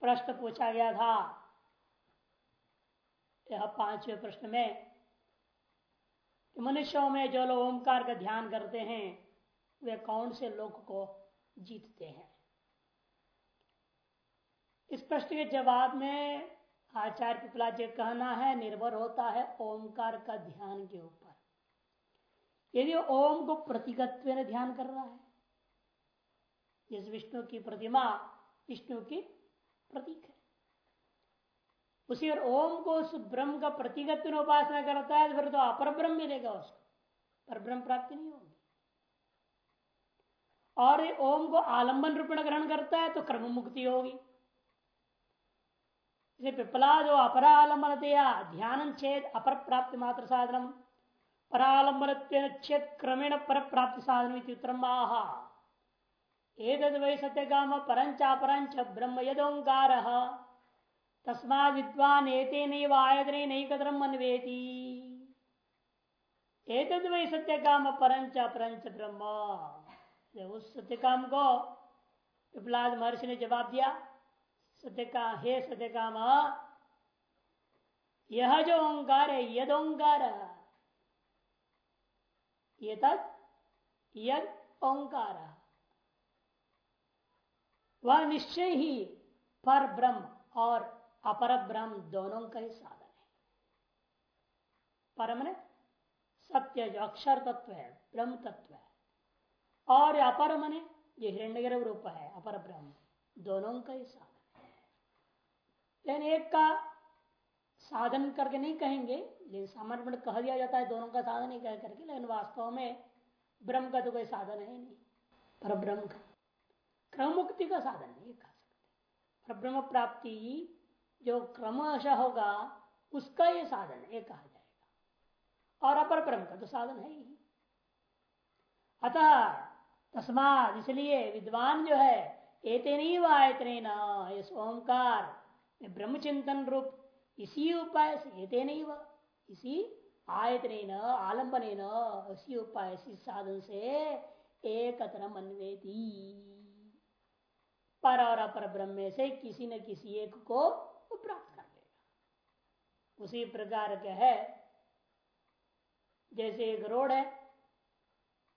प्रश्न पूछा गया था। यह पाँचवें प्रश्न में, कि मनुष्यों में जो लोग ओंकार का ध्यान करते हैं, वे कौन से लोग को जीतते हैं? इस प्रश्न के जवाब में आचार्य पिपला जी कहना है, निर्भर होता है ओंकार का ध्यान के ऊपर। यदि ओम को प्रतीकत्व ध्यान कर रहा है, जिस विष्णु की प्रतिमा, विष्णु की प्रतीक है। उसी और ओम को उस ब्रह्म का प्रतीकत्व उपासना करता है तो फिर तो अपर ब्रह्म मिलेगा उसको। पर ब्रह्म प्राप्ति नहीं होगी। और ओम को आलंबन रूपेण ग्रहण करता है तो कर्म मुक्ति होगी। पिपला जो अपरालंबन ध्यान छेद अपर प्राप्ति मात्र साधन परालंबन छेद क्रमेण पर प्राप्ति साधन उत्तर एक वै सत्यगाम परंचापरंच ब्रह्म यदोंकार तस्मा विद्वान एते नैवायतनैकतरम अन्वेति। एक वै सत्यकाम परंच अपरंच ब्रह्म उस सत्यकाम को? पिपलाद महर्षि ने जवाब दिया सत्य का हे सत्य काम यह जो ओंकार है यद ओंकार ये यद ओंकार वह निश्चय ही पर ब्रह्म और अपर ब्रह्म दोनों का ही साधन है। परम ने सत्य जो अक्षर तत्व है, ब्रह्म तत्व है। और अपर मने जो हिरण्य रूप है, अपर ब्रह्म, दोनों का ही साधन लेकिन एक का साधन करके नहीं कहेंगे, लेकिन सामान्य में कह दिया जाता है दोनों का साधन ही कह करके, लेकिन वास्तव में ब्रह्म का तो कोई साधन है नहीं। पर ब्रह्म का। क्रम मुक्ति का साधन नहीं कह सकते पर ब्रह्म प्राप्ति जो क्रमशः होगा, उसका ये साधन है, कहा जाएगा। और अपर ब्रह्म का तो साधन है ही। अतः तस्मात इसलिए विद्वान जो है एते नहीं व इस ओंकार ब्रह्म चिंतन रूप, इसी उपाय से ये नहीं वह इसी आयतन आलंबन इसी उपाय, इसी साधन से एक अन्वेती। पर और अपर ब्रह्म से किसी न किसी एक को प्राप्त कर लेगा। उसी प्रकार का है? जैसे एक रोड है,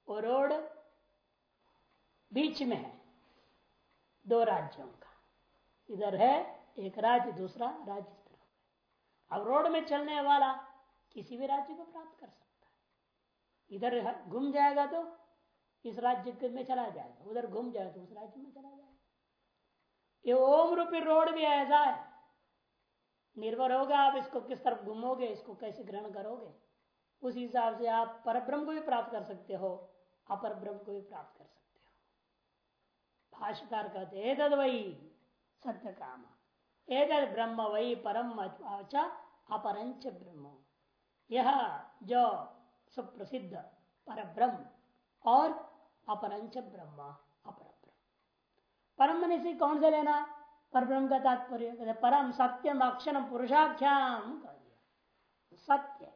वो रोड बीच में है, दो राज्यों का। इधर है एक राज्य, दूसरा राज्य अब रोड में चलने वाला किसी भी राज्य को प्राप्त कर सकता है। इधर घूम जाएगा तो इस राज्य में चला जाएगा, उधर घूम जाएगा तो उस राज्य में चला जाएगा। ये ओम रूपी रोड भी ऐसा है। निर्भर होगा आप इसको किस तरफ़ घूमोगे, इसको कैसे ग्रहण करोगे। उस हिसाब से आप पर ब्रह्म को भी प्राप्त कर सकते हो अपर ब्रह्म को भी प्राप्त कर सकते हो। भाष्यकार कहते वही सत्य काम एक ब्रह्म वही परम अपरंच ब्रह्म। यह जो सुप्रसिद्ध पर ब्रह्म और अपरंच ब्रह्म। परम मन से कौन से लेना? पर ब्रह्म का तात्पर्य परम सत्यम अक्षर पुरुषाख्याम कर दिया सत्य,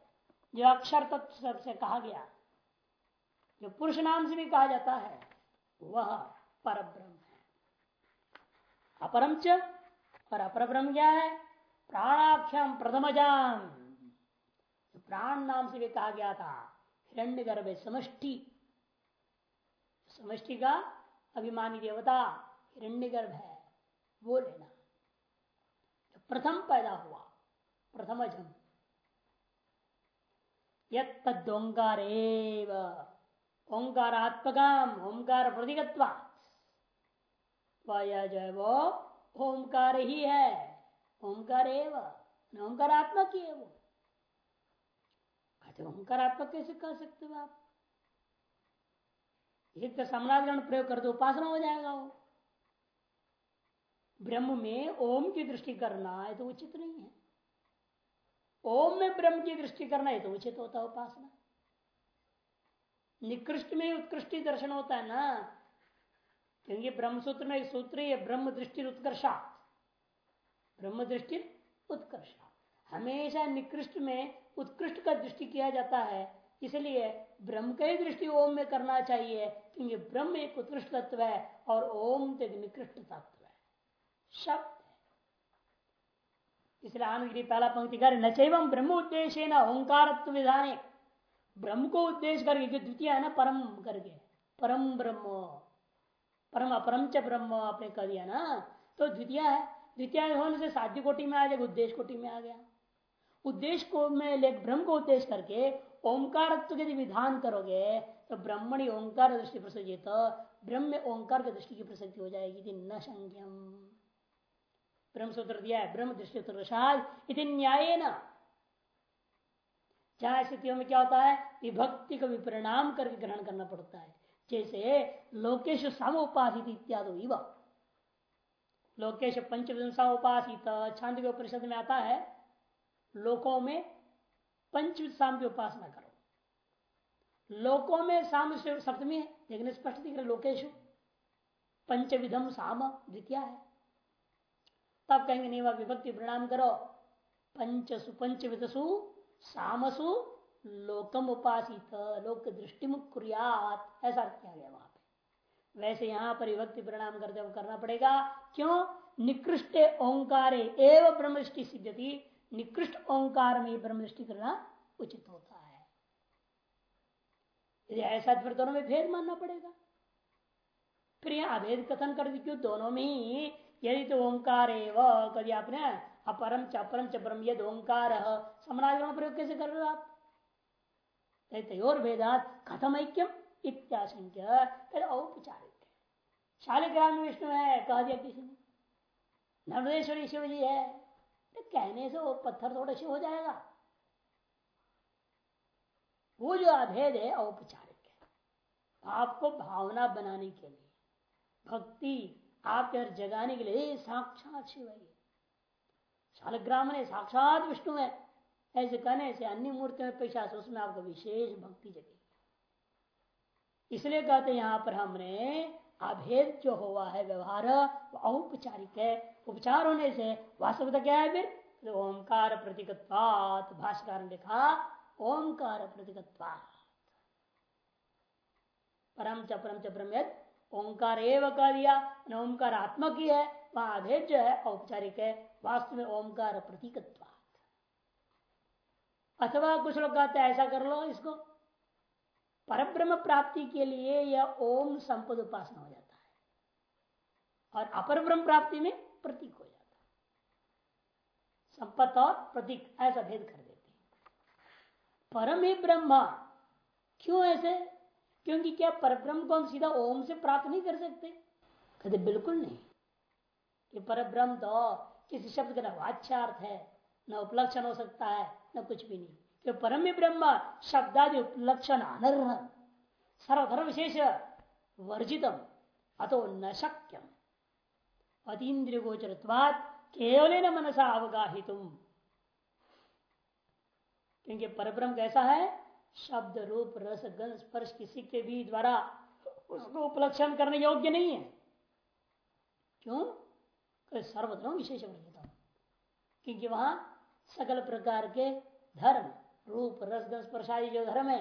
जो अक्षर तत्व से कहा गया, जो पुरुष नाम से भी कहा जाता है, वह पर ब्रह्म है। अपरम च और अपर ब्रह्म क्या है? प्राणाख्यम प्रथमजाम प्राण नाम से भी कहा गया था, हिरण्य गर्भ समष्टि। समष्टि का अभिमानी देवता। हिरण्य गर्भ है, वो लेना जो प्रथम पैदा हुआ, प्रथम जम योंकार ओंकारात्मकम ओंकार प्रतीकत्वा वह जो है वो ओंकार ही है ओंकार एवं ओंकारात्मक ही है वो कहते, ओंकारात्मक कैसे कह सकते हो आप? एक तो समानाधिकरण प्रयोग कर दो, उपासना हो जाएगा वो। ब्रह्म में ओम की दृष्टि करना है तो उचित नहीं है। ओम में ब्रह्म की दृष्टि करना है तो उचित होता है उपासना। निकृष्ट में उत्कृष्ट दर्शन होता है ना, क्योंकि ब्रह्म सूत्र में एक सूत्र है ब्रह्म दृष्टि उत्कर्षा ब्रह्म दृष्टि उत्कर्षा हमेशा निकृष्ट में उत्कृष्ट का दृष्टि किया जाता है, इसलिए ब्रह्म का ही दृष्टि ओम में करना चाहिए, क्योंकि ब्रह्म एक उत्कृष्ट तत्व है और ओम तो एक निकृष्ट तत्व शब्द इसलिए आनंद पहला पंक्ति कर न चैवम ब्रह्म उद्देश्य न ओंकार विधान। ब्रह्म को उद्देश्य करके द्वितीय है ना, परम करके। परम ब्रह्म। परम अपरम च ब्रह्म आपने कह दिया ना। तो द्वितीय है। द्वितीय होने से साध्य कोटि में आ जाएगा उद्देश्य कोटि में आ गया। उद्देश्य को में ले, ब्रह्म को उद्देश्य करके ओंकार यदि विधान करोगे तो ब्रह्मणी ओंकार दृष्टि प्रसन्न तो ब्रह्म ओंकार की दृष्टि की प्रसक्ति हो जाएगी। न संज्ञम ब्रह्म सूत्र दिया है, ब्रह्म दृष्टि इति न्याय न चाहे स्थितियों में क्या होता है? विभक्ति को विपरिणाम करके ग्रहण करना पड़ता है। जैसे लोकेश सामोपासित इत्यादि लोकेश पंचविंसा उपासित छांद के उपनिषद में आता है, लोकों में पंचविध साम की उपासना करो। लोकों में साम सप्तमी है, लेकिन स्पष्ट दिख रहे लोकेश। पंचविधम साम द्वितीय है। तब कहेंगे, नहीं, वह विभक्ति प्रणाम करो। पंचसु पंचविधसु सामसु लोकम उपासित लोक दृष्टि मुख्यात ऐसा किया गया वहाँ पे। वैसे यहाँ पर विभक्ति प्रणाम करते हुए करना पड़ेगा, क्यों? निकृष्ट ओंकार एवं ब्रह्मृष्टि सिद्धति निकृष्ट ओंकार में ब्रह्म दृष्टि करना उचित होता है। यदि ऐसा फिर दोनों में भेद मानना पड़ेगा। फिर यहाँ अभेद कथन कर दी, क्यों? दोनों में ही यदि तो ओंकार कभी आपने, अपरम च अपरम च ब्रह्म यद ओंकार। समनाधिकरण प्रयोग कैसे कर रहे हो आप? तयोर भेदात कथम ऐक्यम इत्याशंक्य औपचारिक। शालिग्राम विष्णु है, कह दिया किसी ने। नर्मदेश्वरी शिव जी है तो कहने से वो पत्थर थोड़े शिव हो जाएगा। वो जो अभेद है, औपचारिक है। आपको भावना बनाने के लिए, भक्ति आप जगाने के लिए साक्षात शिव है शालग्राम ने, साक्षात विष्णु है। ऐसे कहने से अन्य मूर्ति में पेशा उसमें आपको विशेष भक्ति जगेगी। इसलिए कहते यहाँ पर हमने अभेद जो हुआ है, व्यवहार औपचारिक है। उपचार होने से वास्तविकता क्या है फिर? तो ओंकार प्रतीकत्वात भाष्यकार ने लिखा, ओंकार प्रतीकत्वात परम च परम च ब्रह्म ओंकार एवं कह दिया ओंकार आत्मक ही है वह अभेद जो है, औपचारिक है, वास्तव में ओंकार प्रतीक अथवा कुछ लोग कहते हैं, ऐसा कर लो इसको। परब्रह्म प्राप्ति के लिए यह ओम संपद उपासना हो जाता है। और अपर ब्रह्म प्राप्ति में प्रतीक हो जाता है। संपत और प्रतीक, ऐसा भेद कर देते हैं। परम ही ब्रह्म, क्यों ऐसे? क्योंकि क्या परब्रह्म को हम सीधा ओम से प्राप्त नहीं कर सकते? कहते, बिल्कुल नहीं। कि परब्रह्म तो किसी शब्द का न वाच्यार्थ है, न उपलक्षण हो सकता है, न कुछ भी नहीं। कि परम ब्रह्म शब्दादि उपलक्षण अनर्ह सर्वधर्म विशेष वर्जितम, अतो न शक्यम। अतीन्द्रिय गोचरत्वाद केवल न मनसा अवगाहित क्योंकि परब्रह्म कैसा है? शब्द रूप, रस, गंध, स्पर्श किसी के भी द्वारा उसको उपलक्षण करने योग्य नहीं है। क्यों? सर्वधर्म विशेष क्योंकि वहाँ सकल प्रकार के धर्म, रूप, रस, गंध, स्पर्श आदि जो धर्म है,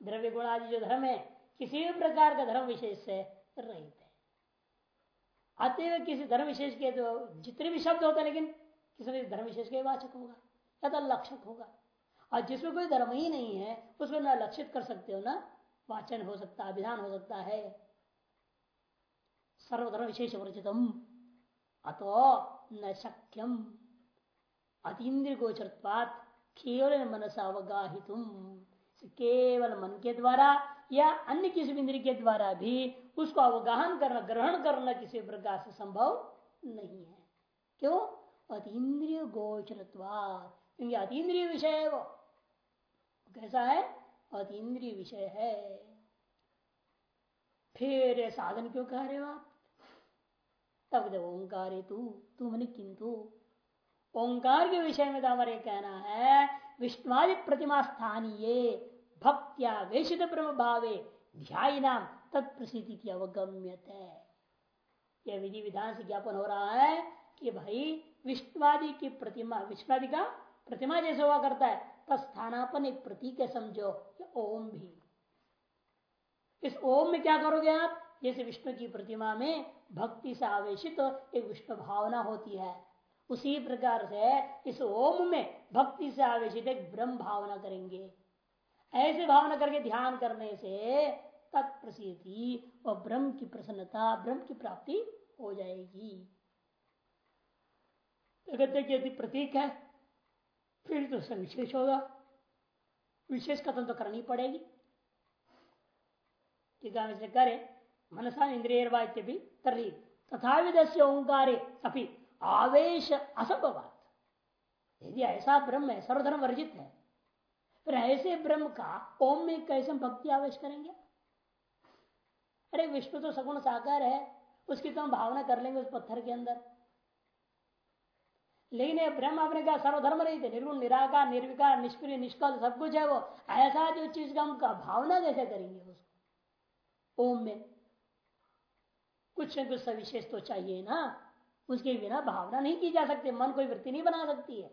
द्रव्य गुण आदि जो धर्म है, किसी भी प्रकार का धर्म विशेष से रहित है। अतएव किसी धर्म विशेष के तो जितने भी शब्द होते हैं लेकिन किसी धर्म विशेष के वाचक होगा, या तो लक्षक होगा। और जिसमें कोई धर्म ही नहीं है उसमें ना लक्षित कर सकते हो, ना वाचन हो सकता है विधान हो सकता है। सर्वधर्म विशेष वर्जितम, अतो न शक्यम। अतीन्द्र गोचरत्वात केवल मनसा अवगाहित। केवल मन के द्वारा या अन्य किसी इंद्र के द्वारा भी उसको अवगाहन करना, ग्रहण करना किसी प्रकार से संभव नहीं है। क्यों? अतीन्द्रिय गोचरत्वा क्योंकि अतीन्द्रिय विषय है वो। कैसा है? अतीन्द्रिय विषय है। फिर साधन क्यों कह रहे हो आप? तब ओंकार तू तू मैंने किंतु। ओंकार के विषय में तो हमारे कहना है, विष्णुवादि प्रतिमा स्थानीय, भक्त्या वेशित ब्रह्म भावे ध्यान नाम तत्प्रसिद्धि की अवगम्यत यह विधि विधान से ज्ञापन हो रहा है कि भाई, विष्णुवादि की प्रतिमा, विष्णुवादि का प्रतिमा जैसे हुआ करता है तस्थानापन एक प्रतीक है समझो ओम भी। इस ओम में क्या करोगे आप? जैसे विष्णु की प्रतिमा में भक्ति से आवेशित तो एक विष्णु भावना होती है। उसी प्रकार से इस ओम में भक्ति से आवेशित एक ब्रह्म भावना करेंगे। ऐसे भावना करके ध्यान करने से तत्प्रसिद्धि और ब्रह्म की प्रसन्नता, ब्रह्म की प्राप्ति हो जाएगी। तो कहते यदि प्रतीक है फिर तो सविशेष होगा। विशेष कथन तो करनी पड़ेगी। टीका में से करे, मनसा इंद्रिय वाच्य भी तरी तथा विदस्य ओंकारे अपनी आवेश असंभवात। यदि ऐसा ब्रह्म है, सर्वधर्म वर्जित है, फिर ऐसे ब्रह्म का ओम में कैसे भक्ति आवेश करेंगे? अरे विष्णु तो सगुण साकार है, उसकी तो हम भावना कर लेंगे उस पत्थर के अंदर। लेकिन ब्रह्म आपने कहा सर्वधर्म रही थे निर्गुण, निराकार, निर्विकार, निष्क्रिय, निष्कल, सब कुछ है वो। ऐसा जो चीज़ का हम भावना कैसे करेंगे उसको। ओम में कुछ न कुछ सविशेष तो चाहिए ना। उसके बिना भावना नहीं की जा सकती। मन कोई वृत्ति नहीं बना सकती है।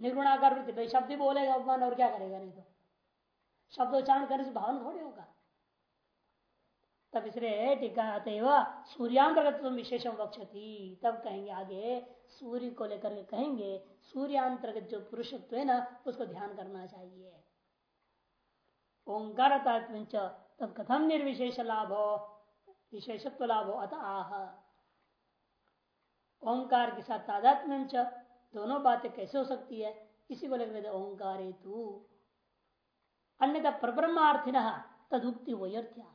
निर्गुणाकार वृत्ति भाई शब्द ही बोलेगा मन और क्या करेगा? नहीं तो शब्दोच्चारण करने से भावना थोड़ी होगा। तब इसलिए टीका सूर्यांतर्गत विशेषम वक्षती। तब कहेंगे आगे सूर्य को लेकर के कहेंगे, सूर्यांतर्गत जो पुरुषत्व है ना, उसको ध्यान करना चाहिए। ओंकार तब कथम निर्विशेष लाभ? हो विशेषत्व लाभ हो अतः आह। ओंकार के साथ तादात्म्य दोनों बातें कैसे हो सकती है? इसी को लेकर ओंकार हेतु अन्यथा परब्रह्मार्थिन तदुक्ति वैर्थ्या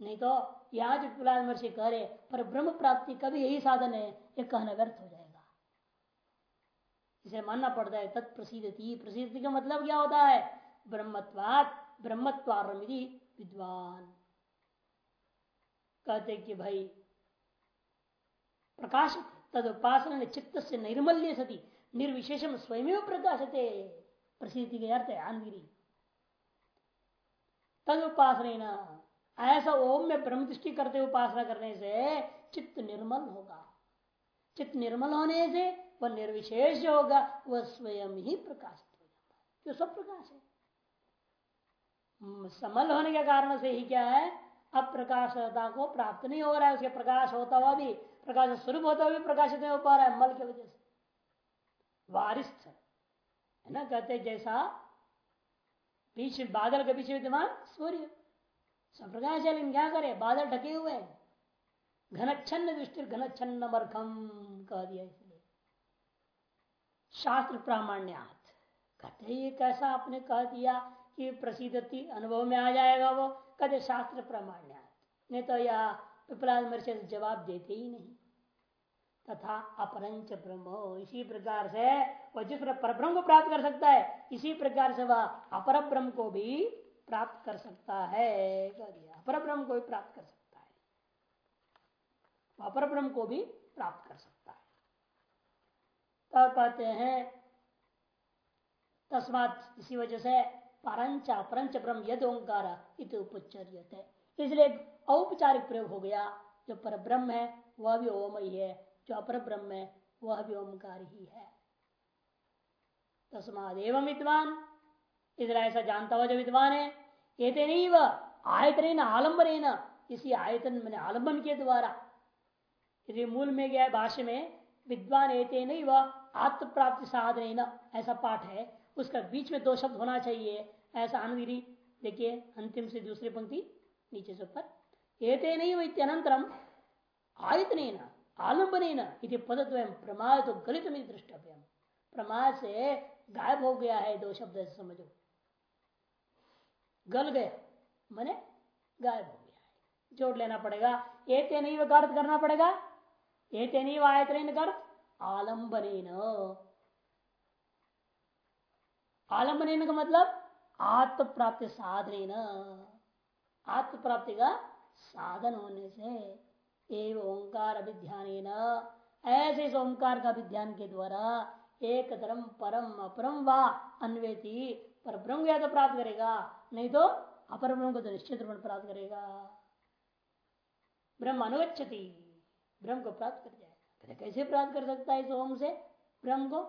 नहीं तो यहाँ जो प्रहलाद महर्षि कह रहे, पर ब्रह्म प्राप्ति का भी यही साधन है, ये कहना व्यर्थ हो जाएगा। इसे मानना पड़ता है तत्प्रसिद्धि प्रसिद्धि का मतलब क्या होता है? ब्रह्मत्वात, ब्रह्मत्वारमिति विद्वान। कहते कि भाई प्रकाश तद उपासना चित्त से निर्मल्य सती निर्विशेषम स्वयं प्रकाशते। प्रसिद्धि के अर्थ है आंगिरी तद उपासना ऐसा ओम में ब्रह्म दृष्टि करते उपासना करने से चित्त निर्मल होगा। चित्त निर्मल होने से वह निर्विशेष होगा, वह स्वयं ही प्रकाशित हो जाता है। जो सब प्रकाश है। समल होने के कारण से ही क्या है? अप्रकाशता को प्राप्त नहीं हो रहा है, उसके प्रकाश होता हुआ भी, प्रकाश स्वरूप होता हुआ भी प्रकाशित नहीं हो पा रहा है, मल की वजह से। वारिस्थ है ना? कहते जैसा बीच बादल के पीछे विद्यमान सूर्य। सब प्रकाश लेकिन क्या करे? बादल ढके हुए घनच्छन्न दृष्टि घनच्छन्न मरखम कह दिया इसलिए शास्त्र प्रामाण्यात। कहते ये कैसा आपने कह दिया कि प्रसिद्धति अनुभव में आ जाएगा वो? कहते शास्त्र प्रामाण्यात। नहीं तो या पिपला मर्ष जवाब देते ही नहीं। तथा अपरंच ब्रह्म, इसी प्रकार से वह जिस पर ब्रह्म को प्राप्त कर सकता है, इसी प्रकार से वह अपर ब्रह्म को भी प्राप्त कर सकता है। अपर ब्रह्म को भी प्राप्त कर सकता है। अपर ब्रह्म को भी प्राप्त कर सकता है। तब कहते हैं, तस्मात इसी वजह से परंच अपरंच ब्रह्म यद ओंकार उपचर्य इसलिए औपचारिक प्रयोग हो गया। जो पर ब्रह्म है, वह भी ओम ही है। जो अपर ब्रह्म है, वह भी ओमकार ही है। तस्माद एवं विद्वान इधर ऐसा जानता हुआ जो विद्वान है ये नहीं वह आयतन आलंबन इसी आयतन मैंने आलंबन के द्वारा। यदि मूल में गया भाष्य में, विद्वान एते नहीं वह आत्म प्राप्ति साधन ऐसा पाठ है। उसका बीच में दो शब्द होना चाहिए। ऐसा अनविरी, देखिए, अंतिम से दूसरी पंक्ति, नीचे से ऊपर। एते नहीं वह इत्यनंतरम आयतन आलंबन पदत्व प्रमाद तो गलित में दृष्टव्य। प्रमाद से गायब हो गया है दो शब्द समझो। गल गया मैंने गायब हो गया जोड़ लेना पड़ेगा। एते नहीं अर्थ करना पड़ेगा। एते नहीं आयतन अर्थ आलंबन आलंबन का मतलब आत्म प्राप्ति साधन आत्म प्राप्ति का साधन होने से एवं ओंकार अभिध्यान ऐसे इस ओंकार का अभिध्यान के द्वारा एक धर्म परम अपरम व अन्वेति पर ब्रह्म या तो प्राप्त करेगा। नहीं तो अपर ब्रह्म को तो निश्चित रूप प्राप्त करेगा। ब्रह्म अनुगछति ब्रह्म को प्राप्त कर जाएगा। कैसे प्राप्त कर सकता है इस ओम से? ब्रह्म को?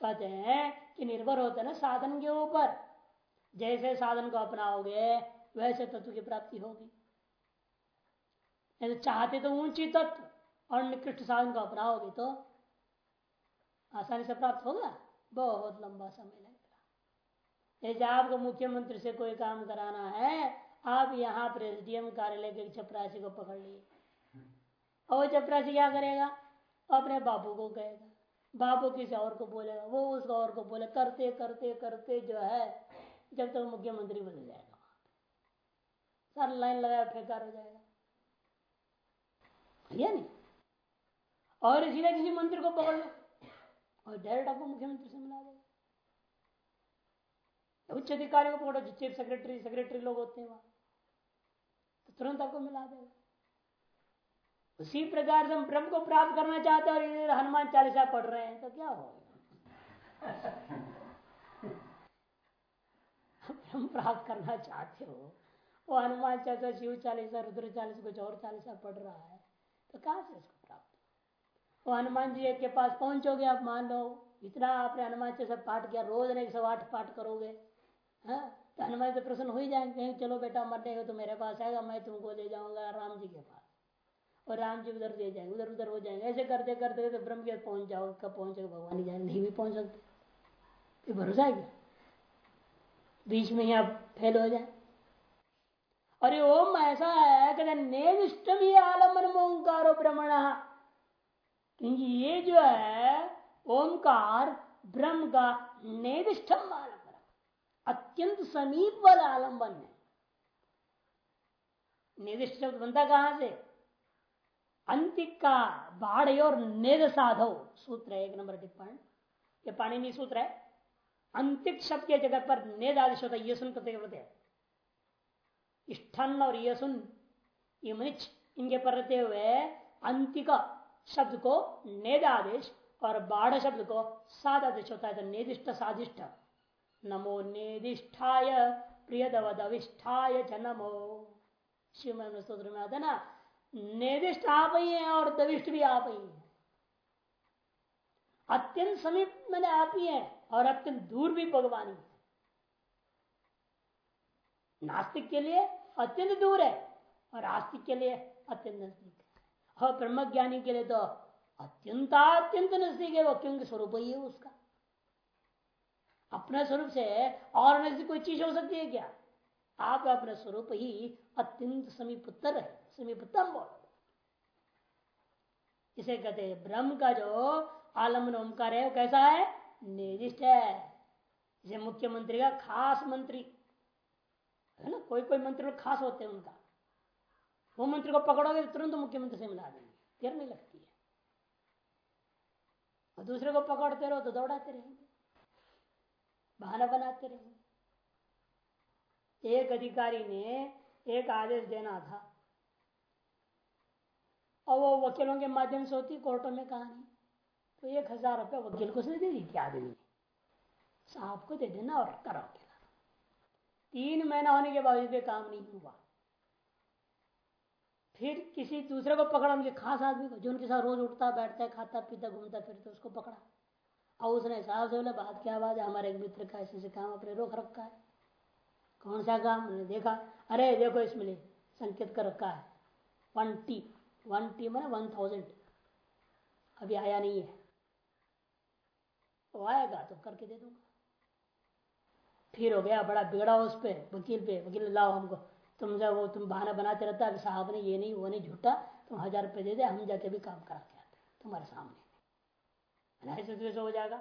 कहते हैं कि निर्भर होता है ना साधन के ऊपर। जैसे साधन को अपनाओगे, वैसे तत्व की प्राप्ति होगी। तो चाहते तो ऊँची तत्व और निकृष्ट साधन को अपनाओगे तो आसानी से प्राप्त होगा? बहुत लंबा समय लगेगा। यदि आपको मुख्यमंत्री से कोई काम कराना है, आप यहाँ पर एसडीएम कार्यालय के चपरासी को पकड़ लिए और चपरासी क्या करेगा? अपने बाबू को कहेगा। बाबू किसी और को बोलेगा, वो उसको और को बोले, करते करते करते जो है, जब तक तो मुख्यमंत्री बदल जाएगा। सारा लाइन लगाया, फेकार हो जाएगा। या नहीं। और सीधे किसी मंत्री को पकड़ लो। और डायरेक्ट आपको मुख्यमंत्री से मिला देगा। उच्च अधिकारी को पकड़ो जो चीफ सेक्रेटरी सेक्रेटरी लोग होते हैं वहाँ। तो तुरंत आपको मिला देगा। उसी प्रकार से हम ब्रह्म को प्राप्त करना चाहते हैं और हनुमान चालीसा पढ़ रहे हैं तो क्या होगा? ब्रह्म प्राप्त करना चाहते हो, वो हनुमान चालीसा, शिव चालीसा, रुद्र चालीसा, कुछ और चालीसा पढ़ रहा है तो कहाँ से इसको प्राप्त वो हनुमान जी के पास पहुंचोगे, आप मान लो, इतना आपने हनुमान चालीसा पाठ किया, रोज एक सौ आठ पाठ करोगे। हाँ तो हनुमान से प्रसन्न हो ही जाएँगे चलो बेटा, मरने का तो मेरे पास आएगा, मैं तुमको ले जाऊँगा राम जी के पास। और राम जी उधर ले जाएँगे, उधर उधर हो जाएँगे। ऐसे करते करते तो ब्रह्म के पहुँच जाओ, कब पहुंचेगा भगवान ही जाए नहीं भी पहुँच सकते। भरोसा है क्या? बीच में ही आप फेल हो जाए। अरे ओम, ऐसा है, कहते नेविष्टम ही आलंबन ओंकारो ब्रह्मण। क्योंकि ये जो है, ओंकार ब्रह्म का नेविष्टम आलंबन। अत्यंत समीप वाला आलंबन है। निर्दिष्ट शब्द बनता कहाँ से? अंतिक का बाढ़ और नेद साधव सूत्र है एक नंबर टिप्पण। ये पाणिनी सूत्र है। अंतिक शब्द के जगह पर नेद आदेश होता है ये सुन प्रत्यय स्थन और यसुन ये मनिच इनके पर रहते हुए अंतिक शब्द को नेद आदेश और बाढ़ शब्द को साध आदेश होता है तो नेदिष्ट साधिष्ठ नमो नेदिष्ठाय प्रियदवदविष्ठाय च नमो। शिव स्त्रोत्र में आता ना निर्दिष्ट आप ही है और दविष्ट भी आप ही है अत्यंत समीप मैंने आप ही है और अत्यंत दूर भी भगवान ही। है नास्तिक के लिए अत्यंत दूर है और आस्तिक के लिए अत्यंत नज़दीक है। और ब्रह्म ज्ञानी के लिए तो अत्यंत अत्यंत नज़दीक है वो क्योंकि स्वरूप ही है उसका। अपने स्वरूप से और नज़दीक कोई चीज़ हो सकती है क्या? आप अपने स्वरूप ही अत्यंत समीपुत्तर है समीपतम बोल इसे कहते ब्रह्म का जो आलंबन ओंकार है, वो कैसा है? निर्दिष्ट है। जैसे मुख्यमंत्री का खास मंत्री, है ना? कोई कोई मंत्री लोग खास होते हैं उनका। वो मंत्री को पकड़ोगे तो तुरंत मुख्यमंत्री से मिला देंगे। देर नहीं लगती है। और दूसरे को पकड़ते रहो तो दौड़ाते रहेंगे। बहाना बनाते रहेंगे एक अधिकारी ने एक आदेश देना था। और वो वकीलों के माध्यम से होती, कोर्टों में कहानी। तो एक हज़ार रुपये वकील को से दे दी थी आदमी साहब को दे देना और करो तीन महीना होने के बावजूद भी काम नहीं हुआ। फिर किसी दूसरे को पकड़ा उनके खास आदमी को, जो उनके साथ रोज उठता, बैठता है, खाता, पीता, घूमता, फिरता, उसको पकड़ा। और उसने साहब से बोला, बात क्या बात है, हमारे एक मित्र का ऐसे काम अपने रोक रखा है। कौन सा काम? उन्होंने देखा, अरे, देखो इसमें संकेत कर रखा है। वन टी वन टी मैंने वन थाउज़ेंड। अभी आया नहीं है। वो आएगा तो करके दे दूँगा। फिर हो गया बड़ा बिगड़ा उस पर वकील पे, वकील लाओ हमको। तुम जब वो, तुम बहाना बनाते रहता, अभी साहब ने ये नहीं, वो नहीं झूठा। तुम हज़ार रुपये दे दे, हम जाके भी काम करा के आते तुम्हारे सामने। ऐसे तो हो जाएगा।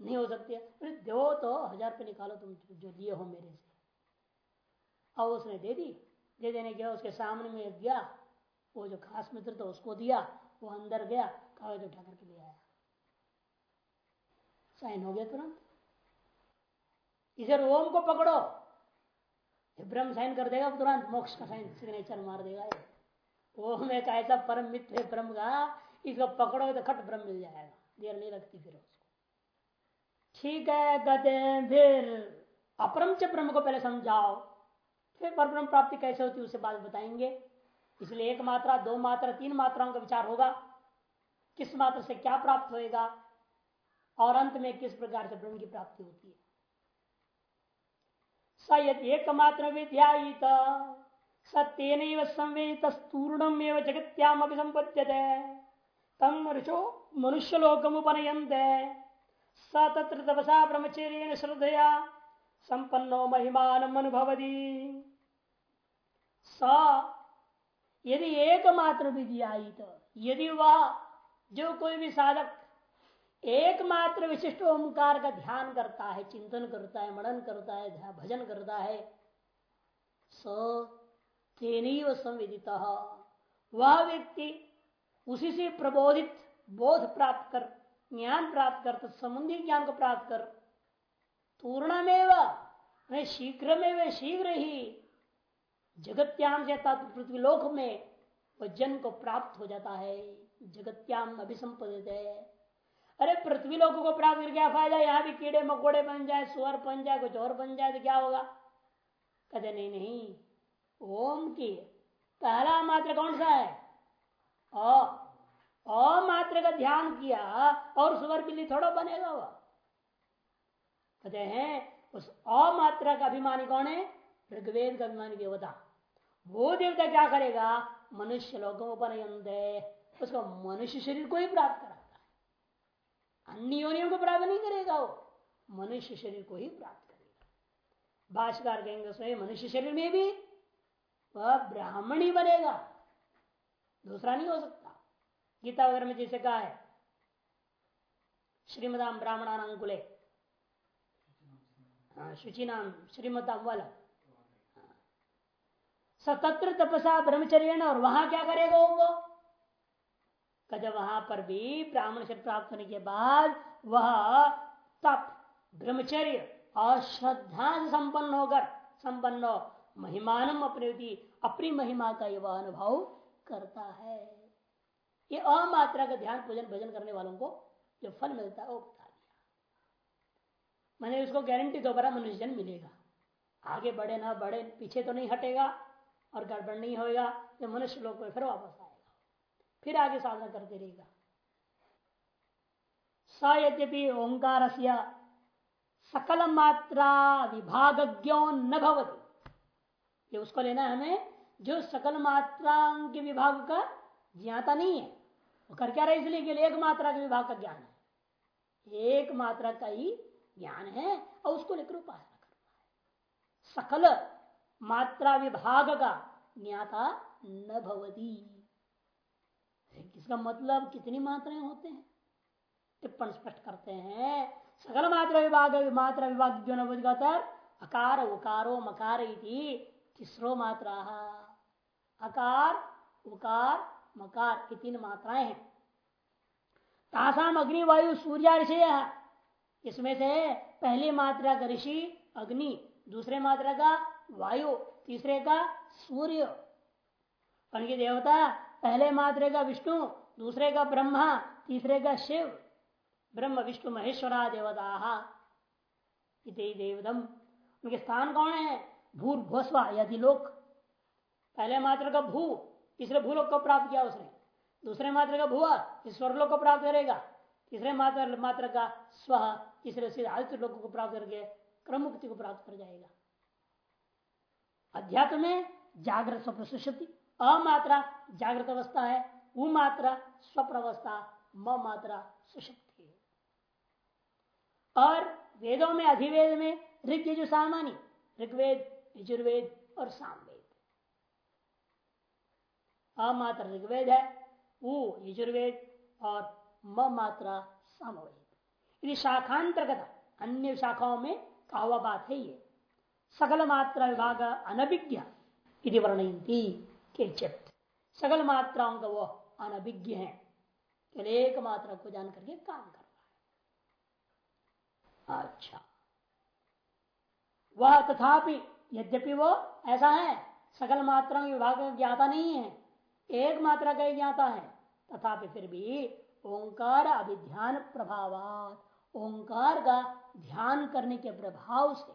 नहीं हो सकती है। दो तो हज़ार रुपये निकालो तुम जो दिए हो मेरे से। और उसने दे दी। दे देने के उसके सामने में गया। वो जो खास मित्र था उसको दिया। वो अंदर गया। कागज़ उठा करके ले आया। साइन हो गया तुरंत। इधर ओम को पकड़ो। ब्रह्म साइन कर देगा तुरंत। मोक्ष का साइन सिग्नेचर मार देगा ओम एक ऐसा परम मित्र है ब्रह्म का। इसको पकड़ोगे तो खट ब्रह्म मिल जाएगा। देर नहीं लगती फिर उसको। ठीक है, कहते हैं, फिर अपरम ब्रह्म को पहले समझाओ। फिर पर ब्रह्म प्राप्ति कैसे होती है, उसे बाद बताएँगे। इसलिए एक मात्रा, दो मात्रा, तीन मात्राओं का विचार होगा। किस मात्रा से क्या प्राप्त होएगा और अंत में किस प्रकार से ब्रह्म की प्राप्ति होती है। स यद एकमात्र विद्यायित सत्यन संवेदित स्तूर्णम एवं जगत्याम अभिसंपद्यते तम ऋचो मनुष्य लोकम उपनयंते स तत्र तपसा ब्रह्मचर्य श्रद्धया संपन्नो महिमान अनुभवती। स यदि एकमात्र आई तो यदि वह जो कोई भी साधक एकमात्र विशिष्ट ओंकार का ध्यान करता है, चिंतन करता है, मनन करता है भजन करता है, स तेन संविदित। वह व्यक्ति उसी से प्रबोधित बोध प्राप्त कर, ज्ञान प्राप्त कर तो संबंधी ज्ञान को प्राप्त कर। पूर्णमेव शीघ्र में वे शीघ्र ही जगत्याम से पृथ्वी लोक में वह जन को प्राप्त हो जाता है। जगत्याम अभिसंपदित है। अरे, पृथ्वी लोगों को प्राप्त कर क्या फ़ायदा? यहाँ भी कीड़े मकोड़े बन जाए, सुअर बन जाए, कुछ और बन जाए तो क्या होगा? कहते, नहीं नहीं, ओम की पहला मात्र कौन सा है? अ मात्र का ध्यान किया और सुवर बिल्ली थोड़ा बनेगा वह कहते हैं, उस अमात्रा का अभिमानी कौन है? ऋग्वेद का अभिमानी देवता। वो देवता क्या करेगा? मनुष्य लोगों को पर उसको मनुष्य शरीर को ही प्राप्त कराता है। अन्य योनियों को प्राप्त नहीं करेगा वो। मनुष्य शरीर को ही प्राप्त करेगा। भाष्यकार कहेंगे स्वयं मनुष्य शरीर में भी वह ब्राह्मण ही बनेगा। दूसरा नहीं हो सकता। गीता वगैरह में जैसे कहा है श्रीमदाम ब्राह्मणानुकुले। हाँ, शुचि नाम श्रीमताम वाला सतत्र तपसा ब्रह्मचर्य और वहाँ क्या करेगा वो? कद वहाँ पर भी ब्राह्मण शरीर प्राप्त होने के बाद वह तप ब्रह्मचर्य और श्रद्धा से संपन्न होकर संपन्न हो महिमानम अपने अपनी महिमा का यह अनुभव करता है। ये अमात्रा का ध्यान पूजन भजन करने वालों को जो फल मिलता है, वो बता दिया। मैंने उसको गारंटी दोबारा मनुष्य जन्म मिलेगा। आगे बढ़े ना बढ़े, पीछे तो नहीं हटेगा और गड़बड़ नहीं होगा तो मनुष्य लोग फिर वापस आएगा। फिर आगे साधना करते रहेगा। यद्यपि ओंकार से सकल मात्रा विभाग्यो न भवती। ये उसको लेना है हमें जो सकल मात्रा के विभाग का ज्ञाता नहीं है, वो कर क्या रहे इसलिए कि एक मात्रा के विभाग का ज्ञान है। एक मात्रा का ही ज्ञान है और उसको लेकर उपासना करना है। सकल मात्रा विभाग का ज्ञाता न भवती। इसका मतलब कितनी मात्राएँ होते हैं? टिप्पण स्पष्ट करते हैं। सकल मात्रा विभाग मात्रा विभाग जो न अकार, उकारो, मकार तीसरो मात्रा। अकार उकार मकार, ये तीन मात्राएँ हैं। तासाम अग्नि, वायु, सूर्य ऋषि इसमें से पहली मात्रा का ऋषि अग्नि, दूसरे मात्रा का वायु, तीसरे का सूर्य। उनकी देवता पहले मात्रे का विष्णु, दूसरे का ब्रह्मा, तीसरे का शिव। ब्रह्म, विष्णु, महेश्वरा, देवता। देवदम। उनके स्थान कौन है? भूर्भस्वा यदि लोक। पहले मात्र का भू, तीसरे भूलोक को प्राप्त किया उसने। दूसरे मात्र का भूआ स्वर्लोक को प्राप्त करेगा। तीसरे मात्र मात्र का स्व, तीसरे से आदित्य लोक को प्राप्त करके क्रम मुक्ति को प्राप्त कर जाएगा। अध्यात्म में जागृत स्वप्न सुशक्ति अमात्रा जागृत अवस्था है उ मात्रा स्वप्न अवस्था म मात्रा है। और वेदों में, अधिवेद में ऋग जो सामान्य, ऋग्वेद, यजुर्वेद और सामवेद। अमात्र ऋग्वेद है, उ यजुर्वेद और म मात्रा सामवेद। यदि शाखांतर्गत अन्य शाखाओं में कहा बात है ये। सकल मात्रा विभाग अनभिज्ञ यदि वर्णयती के चित सकल मात्राओं का वो अनभिज्ञ है, केवल एक मात्रा को जान करके काम कर रहा है। अच्छा। वह तथापि यद्यपि वो ऐसा है, सकल मात्रा विभाग का ज्ञाता नहीं है एक मात्रा का ज्ञाता है। तथापि फिर भी ओंकार अभिध्यान प्रभाव ओंकार का ध्यान करने के प्रभाव से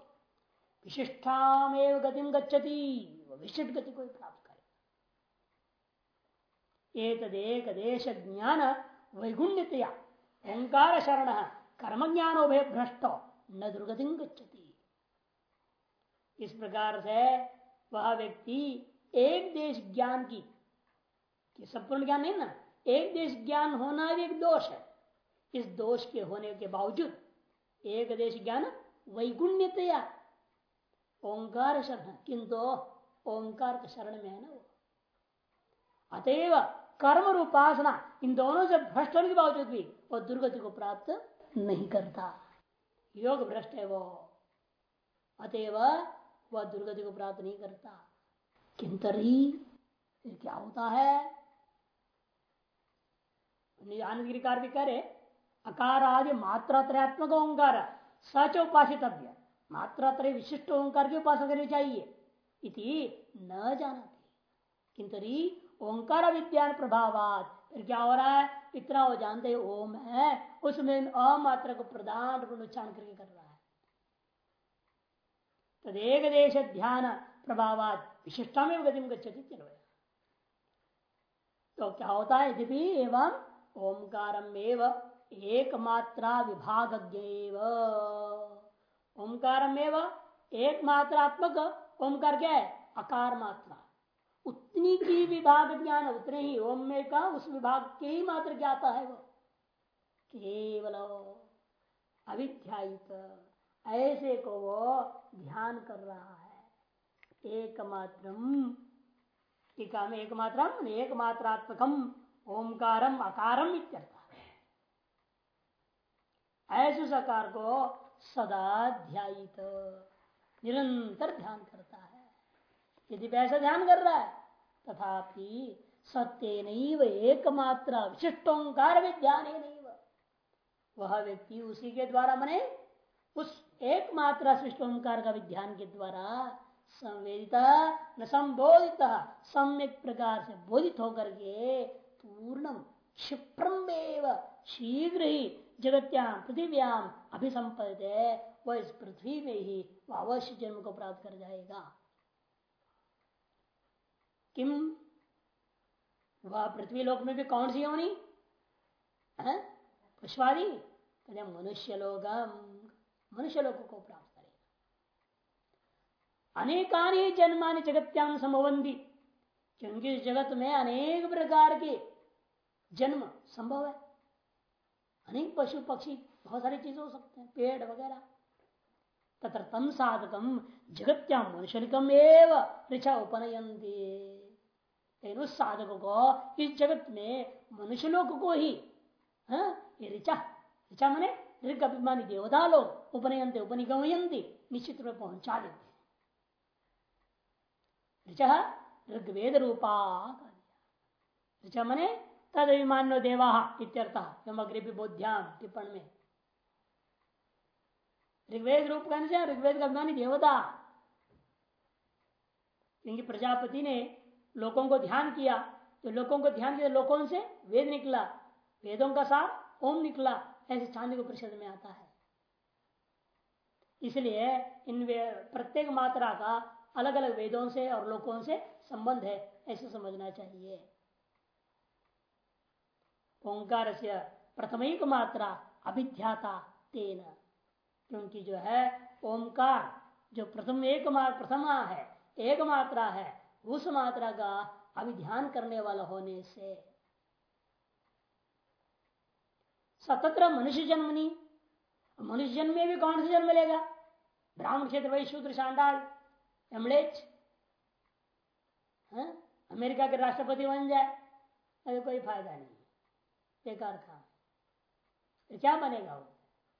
विशिष्टाम गति गच्छति, विशिष्ट गति को प्राप्त करे। एक देश ज्ञान वैगुण्यतया, ओंकार शरण कर्म ज्ञानो भ्रष्ट, न दुर्गति गच्छति। इस प्रकार से वह व्यक्ति एक देश ज्ञान की कि संपूर्ण ज्ञान नहीं ना। एक देश ज्ञान होना भी एक दोष है। इस दोष के होने के बावजूद एक देश ज्ञान वैगुण्यतया। ओंकार शरण, किंतु ओंकार के शरण में है ना वो। अतएव कर्म और उपासना इन दोनों से भ्रष्ट होने के बावजूद भी वो दुर्गति को प्राप्त नहीं करता। योग भ्रष्ट है वो। अतएव वह दुर्गति को प्राप्त नहीं करता। किंतरी फिर क्या होता है? आनंद गिरिकार भी करे अकार आदि मात्रात्रयात्मक ओंकार, सच उपासित मात्रात्रय विशिष्ट ओंकार की उपासना करनी चाहिए। इति न जानती किंतरी ओंकार विज्ञान प्रभाव फिर क्या हो रहा है? इतना वो जानते ओम है, उसमें अमात्र को प्रधान उच्चारण करके कर रहा है। तदेक तो देश ध्यान प्रभाव विशिष्टा में गति गच्छति, चलो। तो क्या होता है? यदि एवं ओंकारम एवं एकमात्रा विभाग ओंकार एक मात्रात्मक ओंकार क्या है? अकार मात्रा उतनी की विभाग ज्ञान, उतने ही ओम में का उस विभाग के ही मात्र ज्ञाता है वो। केवल अविध्यायित, ऐसे को वो ध्यान कर रहा है। एकमात्रम, टीका में एकमात्रम, एकमात्रात्मकम। ओंकारम अकारम इत्यर्थ ऐसे सकार को सदा ध्यायित, निरंतर ध्यान करता है। यदि वैसा ध्यान कर रहा है, तथापि सत्य नहीं एकमात्र विशिष्टोंकार विज्ञान नहीं वह व्यक्ति उसी के द्वारा मने, उस एकमात्र सृष्ट ओंकार का विज्ञान के द्वारा संवेदिता, न संबोधित, सम्यक प्रकार से बोधित होकर के पूर्णम। क्षिप्रम शीघ्र ही जगत्याम पृथ्व्याम अभिसंपद है वह इस पृथ्वी में ही वह अवश्य जन्म को प्राप्त कर जाएगा। किम? वह पृथ्वी लोक में भी कौन सी होनी पुष्पादी कहते मनुष्य लोग मनुष्य लोग को प्राप्त करेगा। अनेकानी जन्मानी जगत्याम संभवंती क्योंकि इस जगत में अनेक प्रकार के जन्म संभव है। अनेक पशु पक्षी बहुत सारी चीज़ें हो सकते हैं पेड़ वगैरह। तथा तम साधकम जगत्या मनुष्यकम एवं ऋचा उपनयंती लेकिन उस साधक को इस जगत में मनुष्य लोग को ही हाँ, ये ऋचा ऋचा मने ऋग अभिमानी देवता लोग उपनयंते उपनिगमयंती निश्चित रूप पहुँचा देते ऋचा ऋग्वेद रूपा ऋचा मने तद अभिमान्यो देवा इत्यर्थ। बोध्याम टिप्पण में। ऋग्वेद रूप का ऋग्वेद का अभिमानी देवता क्योंकि प्रजापति ने लोगों को ध्यान किया तो लोगों को ध्यान किया लोगों से वेद निकला, वेदों का सार ओम निकला, ऐसे चांदी परिषद में आता है। इसलिए इन प्रत्येक मात्रा का अलग अलग वेदों से और लोगों से संबंध है, ऐसे समझना चाहिए। ओंकार से प्रथम एक मात्रा अभिध्याता तेन। क्योंकि जो है, ओंकार जो प्रथम एक प्रथमा है एक मात्रा है, उस मात्रा का अभिध्यान करने वाला होने से। सतत्र मनुष्य जन्म नहीं मनुष्य जन्म में भी कौन सा जन्म लेगा? ब्राह्मण क्षेत्र वही शूद्र शांडाल, एमलेच। हाँ? अमेरिका के राष्ट्रपति बन जाए, अभी कोई फ़ायदा नहीं। बेकार था तो क्या बनेगा वो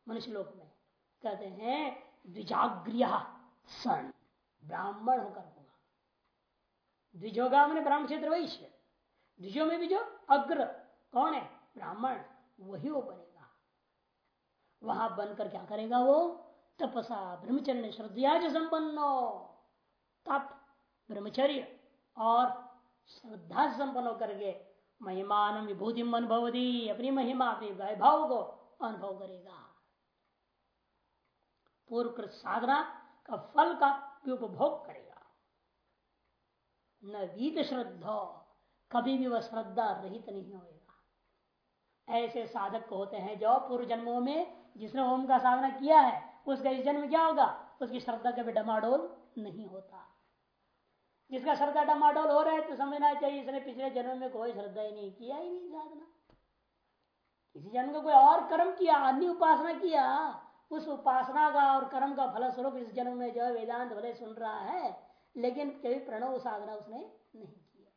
मनुष्य लोक में? कहते हैं, द्विजाग्रिय सन। ब्राह्मण होकर होगा। द्विजोगा मैंने ब्राह्मण क्षेत्र वैश्य द्विजो में भी जो अग्र कौन है? ब्राह्मण। वही वो बनेगा। वहाँ बनकर क्या करेगा वो? तपसा, ब्रह्मचर्य श्रद्धा संपन्नो। तप, ब्रह्मचर्य और श्रद्धा संपन्न होकर महिमान विभूति अनुभवती, अपनी महिमा, अपनी वैभव को अनुभव करेगा। पूर्व साधना का फल का भी उपभोग करेगा। न वीत श्रद्धा, कभी भी वह श्रद्धा रहित नहीं होएगा। ऐसे साधक होते हैं जो पूर्व जन्मों में जिसने ओम का साधना किया है, उसका इस जन्म क्या होगा? उसकी श्रद्धा कभी डमाडोल नहीं होता। जिसका श्रद्धा डमाडोल हो रहा है तो समझना चाहिए इसने पिछले जन्म में कोई श्रद्धा ही नहीं किया ही नहीं साधना। किसी जन्म का कोई और कर्म किया, अन्य उपासना किया, उस उपासना का और कर्म का फल स्वरूप इस जन्म में जो है वेदांत भले सुन रहा है, लेकिन कभी प्रणव साधना उसने नहीं किया।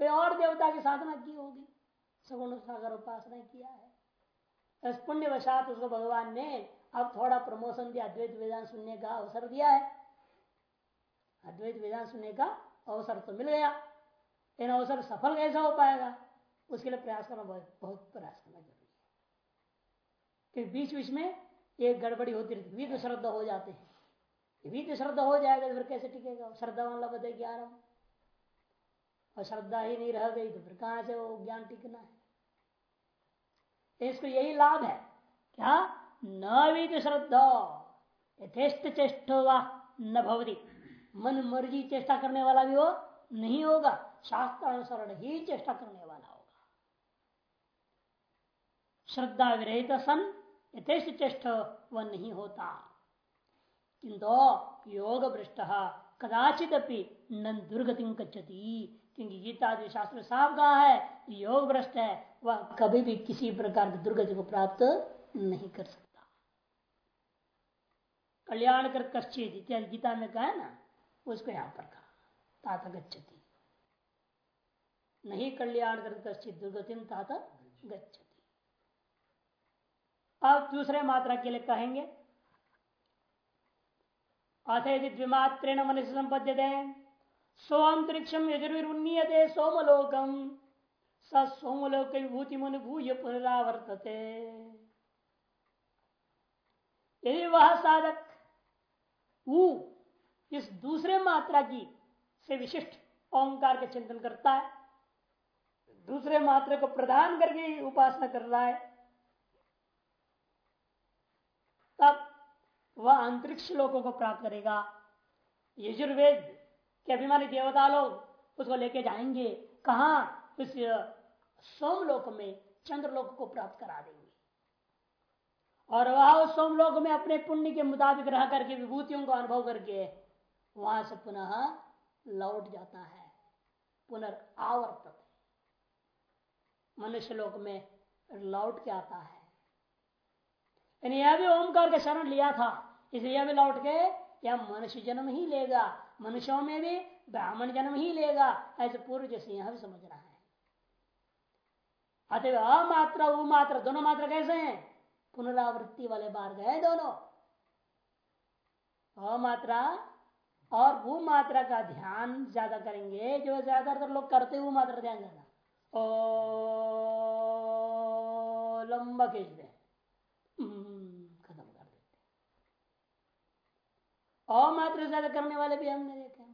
कोई और देवता की साधना की होगी, सगुण सागर उपासना किया है। पुण्य वशात उसको भगवान ने अब थोड़ा प्रमोशन दिया, अद्वैत वेदांत सुनने का अवसर दिया है। अद्वैत वेदांत सुनने का अवसर तो मिल गया। लेकिन अवसर सफल कैसा हो पाएगा? उसके लिए प्रयास करना बहुत बहुत प्रयास करना ज़रूरी है। क्योंकि बीच बीच में एक गड़बड़ी होती रहती वीत श्रद्धा हो जाते हैं। वीत श्रद्धा हो जाएगा तो फिर कैसे टिकेगा? श्रद्धा वाला बदे क्या रहा और श्रद्धा ही नहीं रह गई तो फिर कहाँ से वो ज्ञान टिकना है? इसको यही लाभ है क्या न विद श्रद्धा, यथेष्ट चेष्टो व न भवती। मन मर्ज़ी चेष्टा करने वाला भी वो नहीं होगा शास्त्र अनुसरण ही चेष्टा करने वाला होगा। श्रद्धा विरहित सन यथेष चेष्ट वह नहीं होता। किंतु योग भ्रष्ट कदाचित अपनी न दुर्गति गच्छति, क्योंकि गीता जो शास्त्र साफ़ कहा है योग भ्रष्ट है, वह कभी भी किसी प्रकार की दुर्गति को प्राप्त नहीं कर सकता। कल्याण कर कश्चित इत्यादि गीता में कहा है ना उसको यहाँ पर कहा। तात गच्छति। नहीं कल्याण कर कश्चित दुर्गति तात गच्छति। अब दूसरे मात्रा के लिए कहेंगे, अथ यदि द्विमात्रेण मनुष्य संपद्य सोमतरिक्षम यजुर्विन्नीयते सोमलोकम स सोमलोक विभूति भूय पुनरावर्तते। यदि वह साधक, ऊ इस दूसरे मात्रा की से विशिष्ट ओंकार के चिंतन करता है, दूसरे मात्रा को प्रदान करके उपासना कर रहा है, तब वह अंतरिक्ष लोगों को प्राप्त करेगा। यजुर्वेद के अभिमानी देवता लोग उसको लेके जाएँगे। कहा? इस सोमलोक में, चंद्रलोक को प्राप्त करा देंगे। और वह सोमलोक में अपने पुण्य के मुताबिक रह करके विभूतियों को अनुभव करके वहाँ से पुनः लौट जाता है। पुनर्आवर्त मनुष्य लोक में लौट के आता है। यानी यह भी ओमकार का शरण लिया था, इसलिए यह भी लौट के या मनुष्य जन्म ही लेगा, मनुष्यों में भी ब्राह्मण जन्म ही लेगा, ऐसे पूर्व जैसे यहाँ भी समझना है। अतः अमात्र मात्रा दोनों मात्र कैसे हैं? पुनरावृत्ति वाले बार गए दोनों। अमात्रा और वो मात्रा का ध्यान ज़्यादा करेंगे जो ज़्यादातर लोग करते वो मात्रा ध्यान ज़्यादा। ओ लंबा खींच दे हम्म, खत्म कर देते अमात्र ज़्यादा करने वाले भी हमने देखे हैं।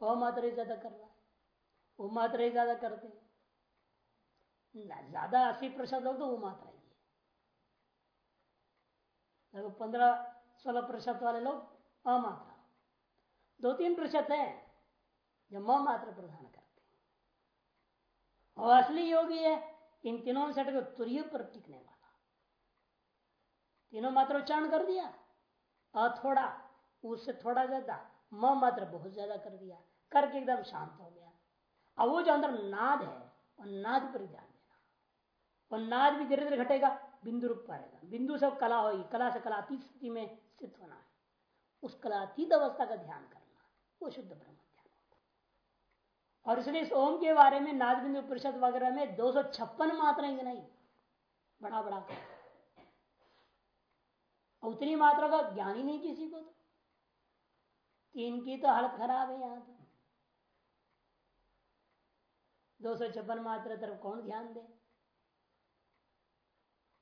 अमात्र ज़्यादा कर रहा है। वो मात्रा ही ज़्यादा करते ज़्यादा अस्सी प्रतिशत लोग तो वो मात्रा ही। है पंद्रह, सोलह प्रतिशत वाले लोग अमात्रा। दो तीन प्रतिशत है जो मात्र प्रधान करते और असली योगी है, इन तीनों से हटकर तुरय पर टिकने वाला। तीनों मात्र उच्चारण कर दिया, और थोड़ा, उससे थोड़ा ज़्यादा म मात्र बहुत ज़्यादा कर दिया, करके एकदम शांत हो गया। अब वो जो अंदर नाद है, और नाद पर ध्यान देना और नाद भी धीरे धीरे घटेगा, बिंदु रूप पाएगा। बिंदु से कला होगी कला से कलातीत स्थिति में स्थित होना है। उस कलातीत अवस्था का ध्यान करना, वो शुद्ध ब्रह्म ध्यान और इसलिए इस ओम के बारे में, नाद बिंदु परिषद वगैरह में दो सौ छप्पन मात्राएँ नहीं? बड़ा बड़ा। कर उतनी मात्रा का ज्ञान ही नहीं किसी को तो। तीन की तो हालत खराब है यहाँ तो। दो सौ छप्पन मात्रा तरफ़ कौन ध्यान दे?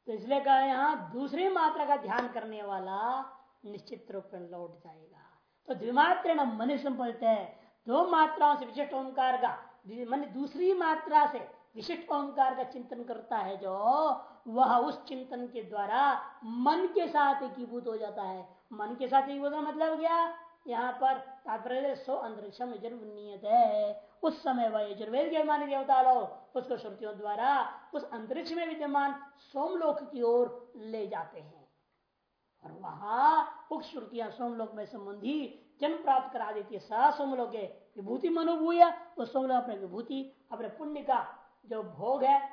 तो इसलिए कहा यहाँ दूसरी मात्रा का ध्यान करने वाला निश्चित रूप में लौट जाएगा। तो द्विमात्र मनुष्य बोलते हैं। दो मात्राओं से विशिष्ट ओंकार का, मन दूसरी मात्रा से विशिष्ट ओंकार का चिंतन करता है जो, वह उस चिंतन के द्वारा मन के साथ एकीभूत हो जाता है। मन के साथ एकीभूत मतलब क्या? यहाँ पर तात्पर्य सो अंतरिक्षम यजुर्नियत है उस समय वह यजुर्वेद के मानी देवता लोग उसको श्रुतियों द्वारा उस अंतरिक्ष में विद्यमान सोमलोक की ओर ले जाते हैं। और वहाँ उक्त श्रुतियाँ सोमलोक में संबंधी जन्म प्राप्त करा देती है। सा सोमलोक विभूति मनोभूया वो सोमलोक अपने विभूति, अपने पुण्य का जो भोग है,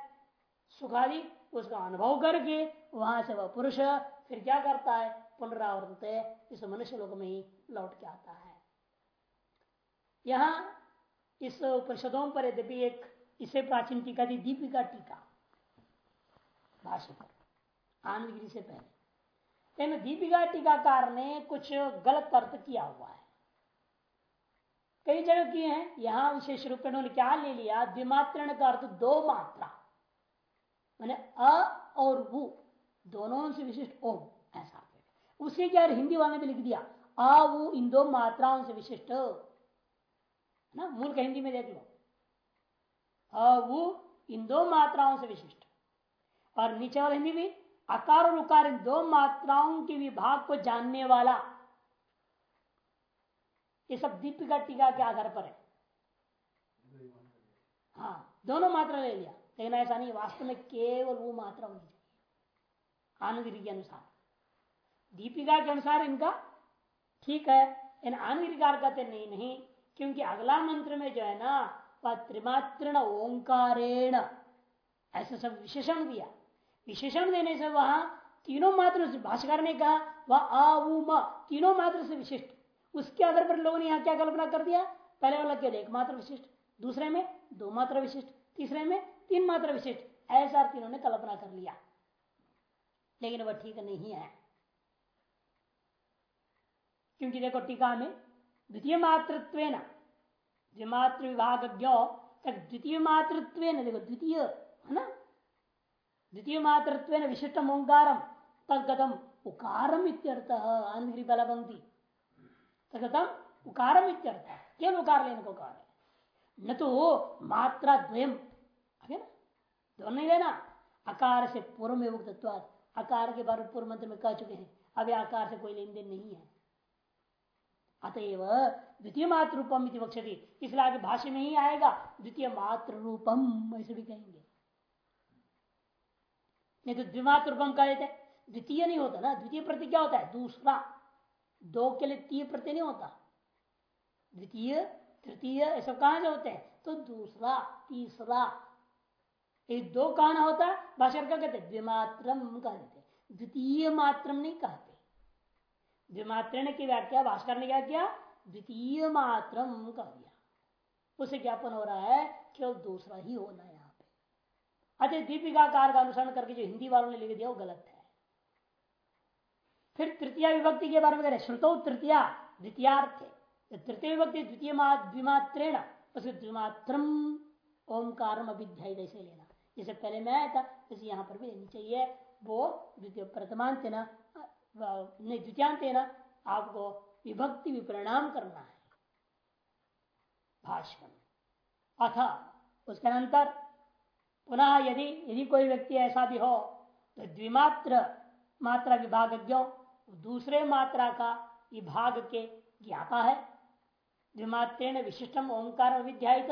सुखादि, उसका अनुभव करके वहाँ से वह पुरुष फिर क्या करता है? पुनरावर्त इस मनुष्य लोक में ही लौट के आता है। यहाँ इस उपनिषदों पर यद्यपि एक इसे प्राचीन टीका थी दीपिका टीका। भाषा पर आनंदगिरी से पहले। दीपिका टीकाकार ने कुछ गलत अर्थ किया हुआ है। कई जगह किए हैं, यहाँ विशेष रूप में उन्होंने क्या ले लिया? द्विमात्रण का अर्थ दो मात्रा। मैंने अ और वो दोनों से विशिष्ट ओम, ऐसा। उसी क्या हिंदी वाले भी लिख दिया? आ वो इन दो मात्राओं से विशिष्ट। ना? मूल का हिंदी में देख लो। वो इन दो मात्राओं से विशिष्ट और नीचे वाले हिंदी में आकार और उकार इन दो मात्राओं के विभाग को जानने वाला। ये सब दीपिका टीका के आधार पर है। हाँ दोनों मात्रा ले लिया। लेकिन ऐसा नहीं, वास्तव में केवल वो मात्रा होनी चाहिए। आनंद के अनुसार। दीपिका के अनुसार इनका ठीक है। इन आनंदकार कहते नहीं नहीं, क्योंकि अगला मंत्र में जो है ना त्रिमात्रण ओंकारेण। ऐसा सब विशेषण दिया। विशेषण देने से वहाँ तीनों मात्र भाषाकार ने कहा, वह आ तीनों मात्र से विशिष्ट। उसके आधार पर लोगों ने यहाँ क्या कल्पना कर दिया? पहले वाला केवल एक मात्र विशिष्ट, दूसरे में दो मात्र विशिष्ट, तीसरे में तीन मात्र विशिष्ट। ऐसा तीनों ने कल्पना कर लिया। लेकिन वह ठीक नहीं है। क्योंकि देखो टीका में द्वितीय मातृत्व द्विमात्र विभाग द्वितीय मातृत्व देखो द्वितीय, है ना? द्वितीय मातृत्व विशिष्ट ओंकार तदगतम उकारम इत्यर्थ। केवल उकार लेने को है न तो मात्रा द्वयम है ना? दोनों लेना से पूर्व में उक्त आकार के बारे पूर्व मंत्र में कह चुके हैं? अभी आकार से कोई लेन देन नहीं है। अतएव द्वितीय मात्र रूपम वक्षति इसलिए आगे भाष्य में ही आएगा द्वितीय मात्र रूपम ऐसे भी कहेंगे। नहीं तो द्विमात्र रूपम कह देते द्वितीय नहीं होता ना, द्वितीय प्रति क्या होता है? दूसरा। दो के लिए तीय प्रति नहीं होता। द्वितीय, तृतीय, ये सब कहाँ से होते हैं? तो दूसरा, तीसरा। एक दो कहा होता है? भाषा क्या कहते द्विमात्रम कह देते द्वितीय मात्रम नहीं कहते। द्विमात्रण की व्याख्या भास्कर ने क्या किया? द्वितीय मात्र कर दिया। उसे ज्ञापन हो रहा है, केवल दूसरा ही होना है यहाँ पे। अतः दीपिकाकार का अनुसरण करके जो हिंदी वालों ने लिख दिया, वो गलत है। फिर तृतीय विभक्ति के बारे में कह रहे श्रुतो तृतीया, द्वितीयार्थ। तृतीय विभक्ति, द्वितीय द्विमात्रेण उसके द्विमात्रम ओंकार अभिध्याय जैसे लेना। जैसे पहले मैं आया था जैसे यहाँ पर भी लेनी चाहिए। वो द्वितीय प्रथमांत द्वितीयांत ना आपको विभक्ति विपरिणाम करना है। भाष्य अथा, उसके अंतर पुनः यदि यदि कोई व्यक्ति ऐसा भी हो तो द्विमात्र मात्रा विभाग दूसरे मात्रा का विभाग के ज्ञाता है। द्विमात्रेण विशिष्टम ओंकार विध्यायित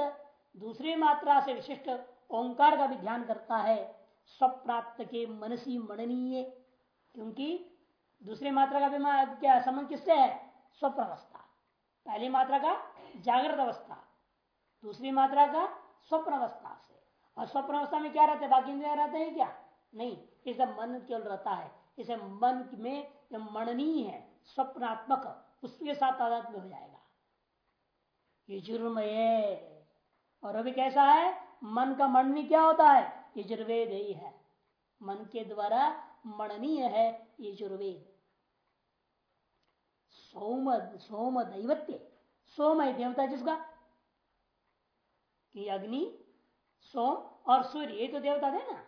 दूसरी मात्रा से विशिष्ट ओंकार का भी ध्यान करता है। स्वप्राप्त के मनसी मननीय, क्योंकि दूसरी मात्रा का क्या संबंध किससे है? स्वप्न अवस्था। पहली मात्रा का जागृत अवस्था। दूसरी मात्रा का स्वप्न अवस्था से। और स्वप्न अवस्था में क्या रहते हैं? बाकी इंद्रिया रहते हैं क्या? नहीं। इसे मन केवल रहता है। इसे मन में जो मननीय है, स्वप्नात्मक, उसके साथ तादाद में हो जाएगा। ये जुर्म है। और अभी कैसा है? मन का मननी क्या होता है? यजुर्वेद ही है। मन के द्वारा मननीय है यजुर्वेद। सोम सोम दैवत्य सोम है देवता जिसका कि अग्नि सोम और सूर्य ये तो देवता थे ना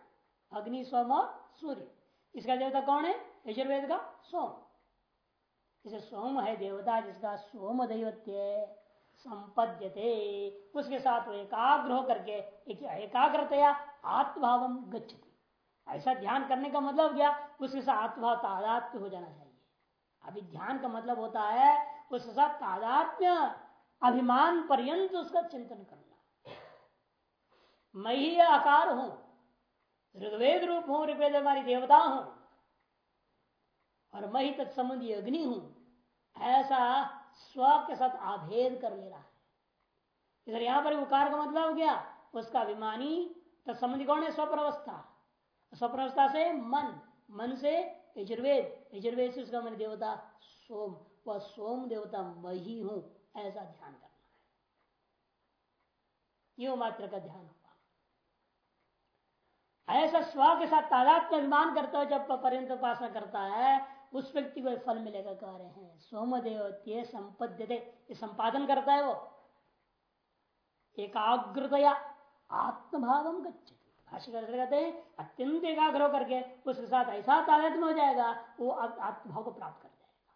अग्नि सोम और सूर्य इसका देवता कौन है यजुर्वेद का सोम इसे सोम है देवता जिसका सोम दैवत्य संपद्य थे उसके साथ वो एकाग्र होकर के एकाग्रतया आत्मभाव गच्छति ऐसा ध्यान करने का मतलब क्या उसके साथ आत्मभाव तादात्म्य हो जाना चाहिए अभी ध्यान का मतलब होता है उस साथ तादात्म्य, अभिमान पर्यंत उसका चिंतन करना। मैं ही आकार हूँ, ऋग्वेद रूप हूँ, ऋग्वेद हमारी देवता हूँ, और मैं ही तत्सबंधी अग्नि हूँ। ऐसा स्व के साथ आभेद कर ले रहा है। इधर यहाँ पर उकार का मतलब हो गया, उसका अभिमानी तत्सबंधी कौन है? स्वप्रावस्था। स्वप्रावस्था से मन मन से यजुर्वेद। यजुर्वेद से उसका मन देवता सोम, वह सोम देवता मैं ही हूँ, ऐसा ध्यान करना है। यो मात्र का ध्यान होगा ऐसा स्व के साथ तादात्म्य अभिमान करता है, जब पर्यंत उपासना करता है, उस व्यक्ति को फल मिलेगा, कह रहे हैं सोमदेव संपद्य संपादन करता है वो। एकाग्रतया आत्मभाव कहते हैं, अत्यंत एकाग्र होकर के उसके साथ ऐसा तादात्म्य हो जाएगा, वो आत्मभाव को प्राप्त कर जाएगा।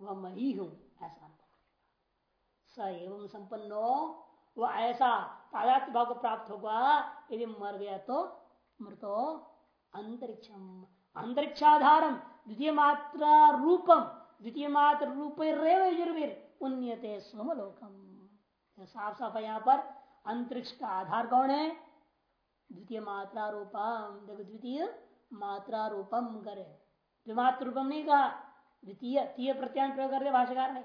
वह मैं ही हूँ, ऐसा स एवं संपन्नो, वो ऐसा तादात्म्य भाव को प्राप्त होगा, यदि मर गया तो मृतो अंतरिक्षम। अंतरिक्षाधारम, द्वितीय मात्रा रूपम, द्वितीय मात्र रूप यजुर्वीर उन्नते सोमलोकम साफ़ साफ़ यहाँ पर, अंतरिक्ष का आधार कौन है? द्वितीय मात्रा रूपम देखो द्वितीय मात्रा रूपम करे। द्विमात्र रूपम नहीं कहा, द्वितीय, तीय प्रत्यान प्रयोग कर भाषाकार ने।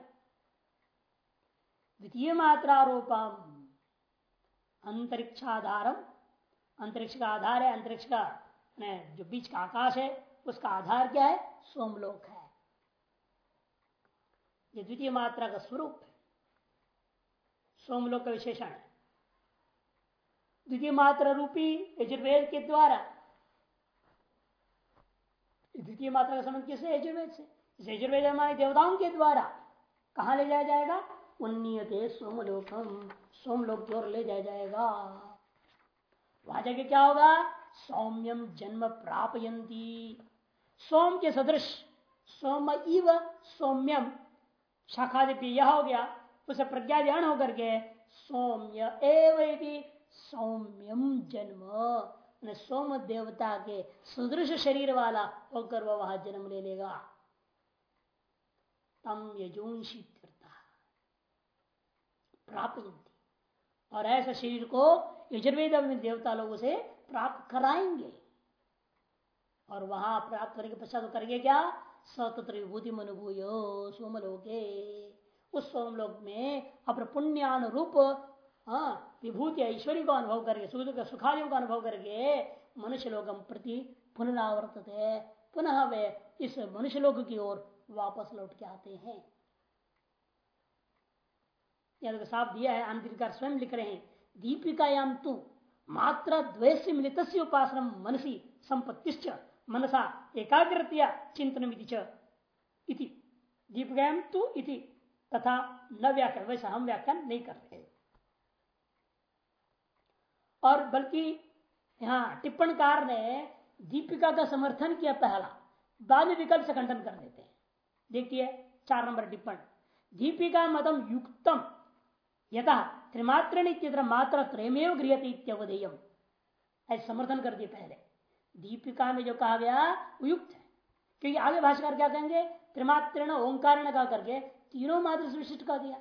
द्वितीय मात्रा रूपम अंतरिक्षाधारम अंतरिक्ष का आधार है, अंतरिक्ष का जो बीच का आकाश है, उसका आधार क्या है? सोमलोक है। ये द्वितीय मात्रा का स्वरूप है। सोमलोक का विशेषण है। द्वितीय मात्रा रूपी यजुर्वेद के द्वारा। द्वितीय मात्रा का संबंध किससे यजुर्वेद से। यजुर्वेद हमारे देवताओं के द्वारा। कहा ले जाया जाएगा? उन्नीयते सोमलोकम। सोमलोक की ओर ले जाया जाएगा। वहाँ जाके क्या होगा? सौम्यम जन्म प्रापयंती सोम के सदृश। सोम इव सौम्यम। शाखादिप्य यह हो गया। उसे प्रज्ञा ध्यान होकर के सौम्य एवं सौम्यम जन्म। सोम देवता के सदृश शरीर वाला होकर वह वहाँ जन्म ले लेगा। तम यजोशी प्राप्त और ऐसे शरीर को यजुर्वेद देवता लोगों से प्राप्त कराएँगे। और वहाँ प्राप्त करने के पश्चात करेंगे क्या? सतत्र विभूति मनभूय सोमलोके। उस सोमलोक में अपने पुण्यानुरूप हाँ विभूति ऐश्वर्य को अनुभव करके, सुख सुखादियों का अनुभव करके मनुष्य लोकम प्रति पुनरावर्त पुनः वे इस मनुष्य लोक की ओर वापस लौट के आते हैं। यह साफ़ दिया है आंतरिकार स्वयं लिख रहे हैं दीपिकायाम तू, मात्रा द्वैस्य मिलित उपासना मनसी संपत्ति मनसा एकाग्रतिया चिंतन इति। दीपगायम तू इति, तथा न व्याख्यान, वैसा हम व्याख्यान नहीं करते और बल्कि यहाँ टिप्पणकार ने दीपिका का समर्थन किया पहला, बाद में विकल्प से खंडन कर देते हैं। देखिए, चार नंबर टिप्पण। दीपिका मतम युक्तम, यथा त्रिमात्र मात्र त्रयमेव गृहते इत्यवधेयम ऐसे समर्थन कर दिए पहले। दीपिका में जो कहा गया उपयुक्त है। क्योंकि आगे भाषाकार क्या कहेंगे? त्रिमात्र ओंकार कहा करके तीनों मात्र विशिष्ट कर दिया।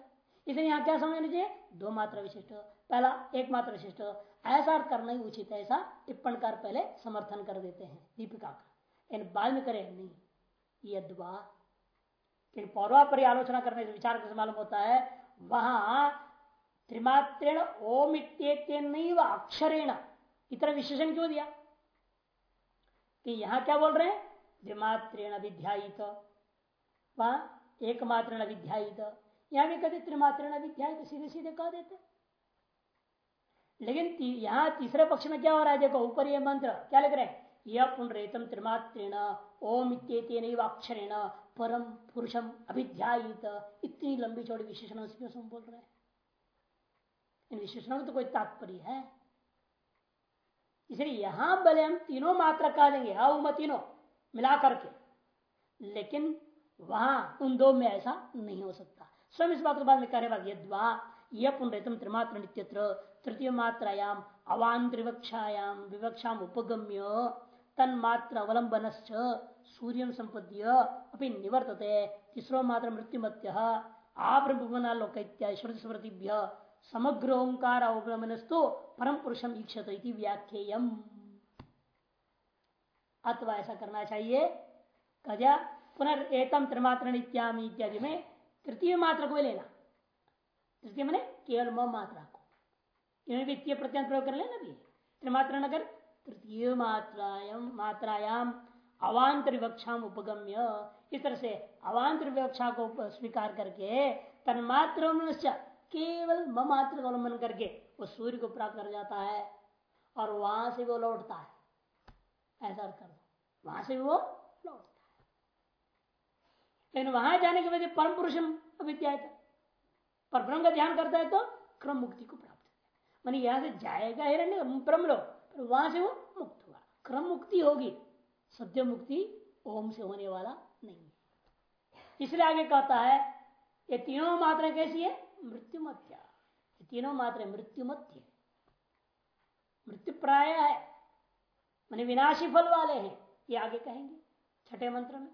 इसलिए यहाँ क्या समझ लीजिए? दो मात्र विशिष्ट। पहला, एक मात्र विशिष्ट। ऐसा करना ही उचित है, ऐसा टिप्पण टिप्पणकार पहले समर्थन कर देते हैं, दीपिका का। इन बाद में करे, नहीं। यद्वा पौरवा पर आलोचना करने से विचार कैसे मालूम होता है? वहाँ त्रिमात्रेण ओम इत्येन अक्षरेण। इतना विशेषण क्यों दिया? कि यहाँ क्या बोल रहे हैं? त्रिमात्रेण विध्यायित वहाँ एक मात्रेण विध्यायित यहाँ भी कहते त्रिमात्रेण विध्यायित सीधे सीधे कह देते। लेकिन ती, यहाँ तीसरे पक्ष में क्या हो रहा है? देखो ऊपर ये मंत्र क्या लिख रहे हैं? यह पुनरेतम त्रिमात्रेण ओम इत्येन अक्षरेण परम पुरुषम अभिध्यायित। इतनी लंबी चौड़ी विशेषण क्यों बोल रहे हैं। इन विशेषणों में तो कोई तात्पर्य है। इसलिए यहाँ भले हम तीनों मात्रा कह देंगे हा उम तीनों मिला करके लेकिन वहाँ उन दो में ऐसा नहीं हो सकता। स्वयं इस बात के बाद में कहने वाले यद्वा यह पुनरेतम त्रिमात्र नित्यत्र तृतीय मात्रायाम अवान त्रिवक्षायाम विवक्षा उपगम्य तन्मात्र अवलंबन सूर्य संपद्य अपनी निवर्तते। तीसरो मात्र मृत्युमत्य। आब्रह्मना लोक इत्यादि श्रुति स्मृति समग्र ओंकार अवगमनस्तु परम पुरुषम ईक्षत व्याख्येयम। अथवा ऐसा करना चाहिए कजा पुनर्तम त्रिमात्र इत्यादि इत्यादि में तृतीय मात्रा को लेना। तृतीय मैंने केवल म मात्रा को। वित्तीय प्रत्यंत प्रयोग कर लेना भी। त्रिमात्र नगर, तृतीय मात्रायाम मात्रायाम अवान्तर विवक्षा उपगम्य। इस तरह से अवान्तर विवक्षा को स्वीकार करके, तन्मात्र केवल म मात्र का अवलंबन करके, वो सूर्य को प्राप्त कर जाता है और वहाँ से वो लौटता है। ऐसा कर दो। वहाँ से वो लौटता लेकिन वहाँ जाने के बाद परम पुरुषम अविद्या पर ब्रह्म का ध्यान करता है तो क्रम मुक्ति को प्राप्त मान यहाँ से जाएगा हिरण्य ब्रह्म लोग वहाँ से वो मुक्त हुआ। क्रम मुक्ति होगी। सत्य मुक्ति ओम से होने वाला नहीं इसलिए आगे कहता है, ये तीनों मात्रा कैसी है? मृत्यु मत्या तीनों मात्रा मृत्यु मध्य मृत्यु प्राय है। मैंने विनाशी फल वाले हैं। ये आगे कहेंगे। छठे मंत्र में।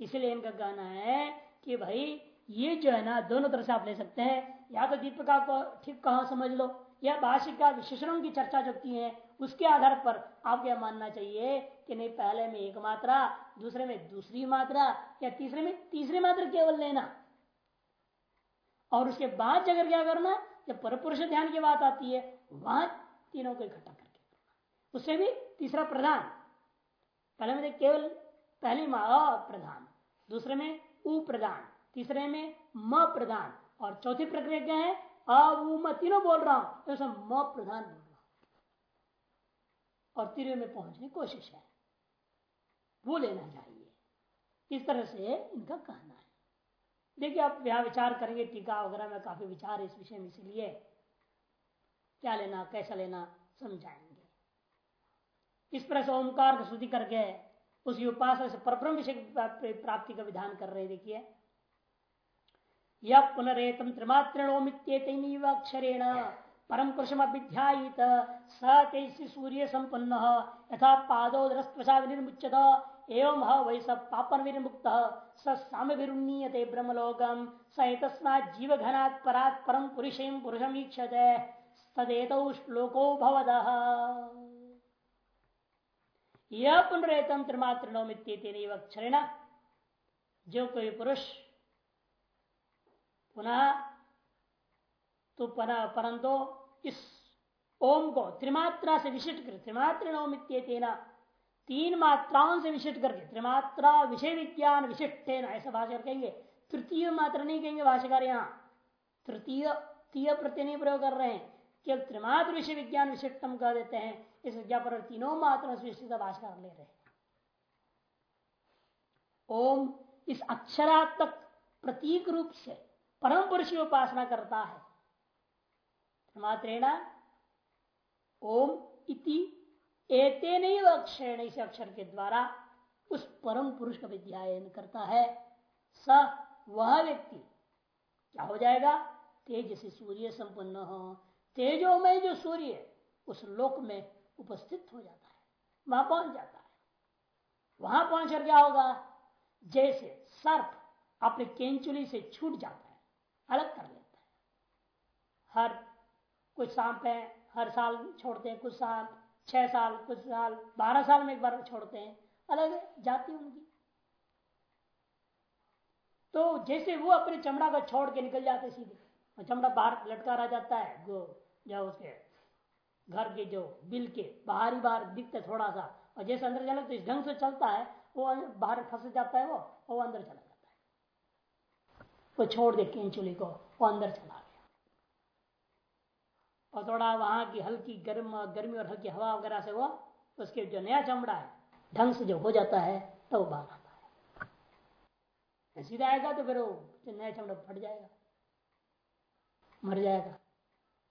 इसलिए इनका कहना है कि भाई, ये जो है ना, दोनों तरह से आप ले सकते हैं। या तो दीपिका को ठीक कहा समझ लो, या भाषिका विशेषणों की चर्चा जो की है, उसके आधार पर आपको यह मानना चाहिए कि नहीं, पहले में एक मात्रा, दूसरे में दूसरी मात्रा, या तीसरे में तीसरी मात्रा केवल लेना। और उसके बाद अगर क्या करना, जब परपुरुष ध्यान की बात आती है, वहाँ तीनों को इकट्ठा करके उससे भी तीसरा प्रधान। पहले में केवल पहली प्रधान दूसरे में उ प्रधान तीसरे में म प्रधान और चौथी प्रक्रिया क्या है? मैं तीनों बोल रहा हूँ तो म प्रधान बोल रहा हूँ। और तीर में पहुँचने की कोशिश है। वो लेना चाहिए। इस तरह से इनका कहना है। देखिए, आप यहाँ विचार करेंगे, टीका वगैरह में काफ़ी विचार इस विषय में, इसलिए क्या लेना, कैसा लेना समझाएँगे इस तरह से को स्तुति करके उस उपासना से परब्रह्म विषय प्राप्ति का विधान कर रहे देखिए। यह पुनरेतम त्रिमात्रणोमित्येतक्षरेण परम पुरुषम अभिध्यायित स सूर्य संपन्न यथा पादोदरस्वशा विनिर्मुच्यत, एवं वै स पापन विनिर्मुक्त स साम विरुणीयते ब्रह्मलोकम, स एतस्मा जीव घनात् परात् परम पुरुषम पुरुषम ईक्षते तदेत श्लोको भवद यह पुनरेतम त्रिमात्रणोमित्येतेन जो कोई पुरुष पुनः तो परंतु इस ओम को त्रिमात्रा से विशिष्ट कर त्रिमात्र तीन मात्राओं से विशिष्ट करके, त्रिमात्रा विषय विज्ञान विशिष्ट ऐसा भाषा कहेंगे। तृतीय मात्र नहीं कहेंगे भाषाकार यहाँ। तृतीय, तीय प्रत्यय नहीं प्रयोग कर रहे हैं। केवल त्रिमात्र विषय विज्ञान विशिष्टम कह देते हैं। इस पर तीनों मात्र विशिष्ट भाषाकार ले रहे ओम इस अक्षरात्मक प्रतीक रूप से परम पुरुष की उपासना करता है। मात्रेण, ओम इति एते नहीं अक्षर इस अक्षर के द्वारा उस परम पुरुष का विद्यायन करता है। स, वह व्यक्ति। क्या हो जाएगा? तेज से सूर्य संपन्न हो। तेजो में जो सूर्य उस लोक में उपस्थित हो जाता है, वहाँ पहुँच जाता है। वहाँ पहुंचकर क्या होगा? जैसे सर्प अपने केंचुली से छूट जाता है, अलग कर लेता है। हर कुछ सांप है, हर साल छोड़ते हैं कुछ सांप, छह साल, कुछ साल, बारह साल में एक बार छोड़ते हैं, अलग जाति उनकी। तो जैसे वो अपने चमड़ा को छोड़ के निकल जाते सीधे चमड़ा बाहर लटका रह जाता है जो जो उसके घर के जो बिल के बाहरी बाहर दिखते थोड़ा सा, और जैसे अंदर चले तो इस ढंग से चलता है, वो बाहर फंस जाता है वो वो अंदर चला जाता है। वो छोड़ दे केंचुली को, वो अंदर चला गया। और थोड़ा वहाँ की हल्की गर्म, गर्मी और हल्की हवा वगैरह से वो, उसके जो नया चमड़ा है, ढंग से जो हो जाता है तो वो बाहर आता है। सीधा आएगा तो फिर वो नया चमड़ा फट जाएगा, मर जाएगा।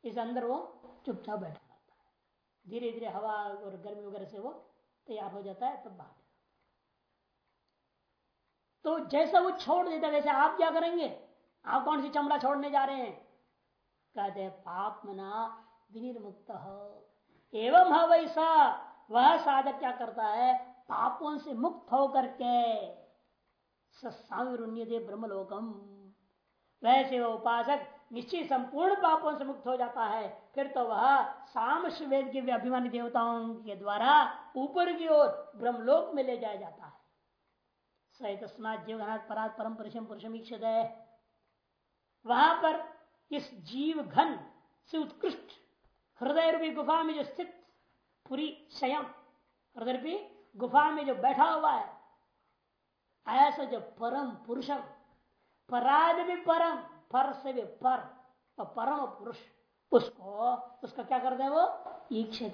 इस अंदर वो चुपचाप बैठा। धीरे धीरे हवा और गर्मी वगैरह से वो तैयार हो जाता है, तब बाहर तो जैसा वो छोड़ देता वैसे आप क्या करेंगे? आप कौन सी चमड़ा छोड़ने जा रहे हैं? कहते पाप मना विनिर्मुक्त। एवं है वैसा, वह साधक क्या करता है? पापों से मुक्त होकर के दे ब्रह्मलोकम। वैसे वह उपासक निश्चित संपूर्ण पापों से मुक्त हो जाता है। फिर तो वह सामश वेद के अभिमानी देवताओं के द्वारा ऊपर की ओर ब्रह्मलोक में ले जाया जाता है। सहित जीवघनाथ परात परम पुरुषम पुरुषम वहाँ पर इस जीव घन से उत्कृष्ट हृदय रूपी गुफा में जो स्थित पूरी शयम हृदय रूपी गुफा में जो बैठा हुआ है, ऐसा जो परम पुरुषम, पराद भी परम पर से भी पर और परम पुरुष, उसको, उसका क्या करते हैं वो? ईक्षित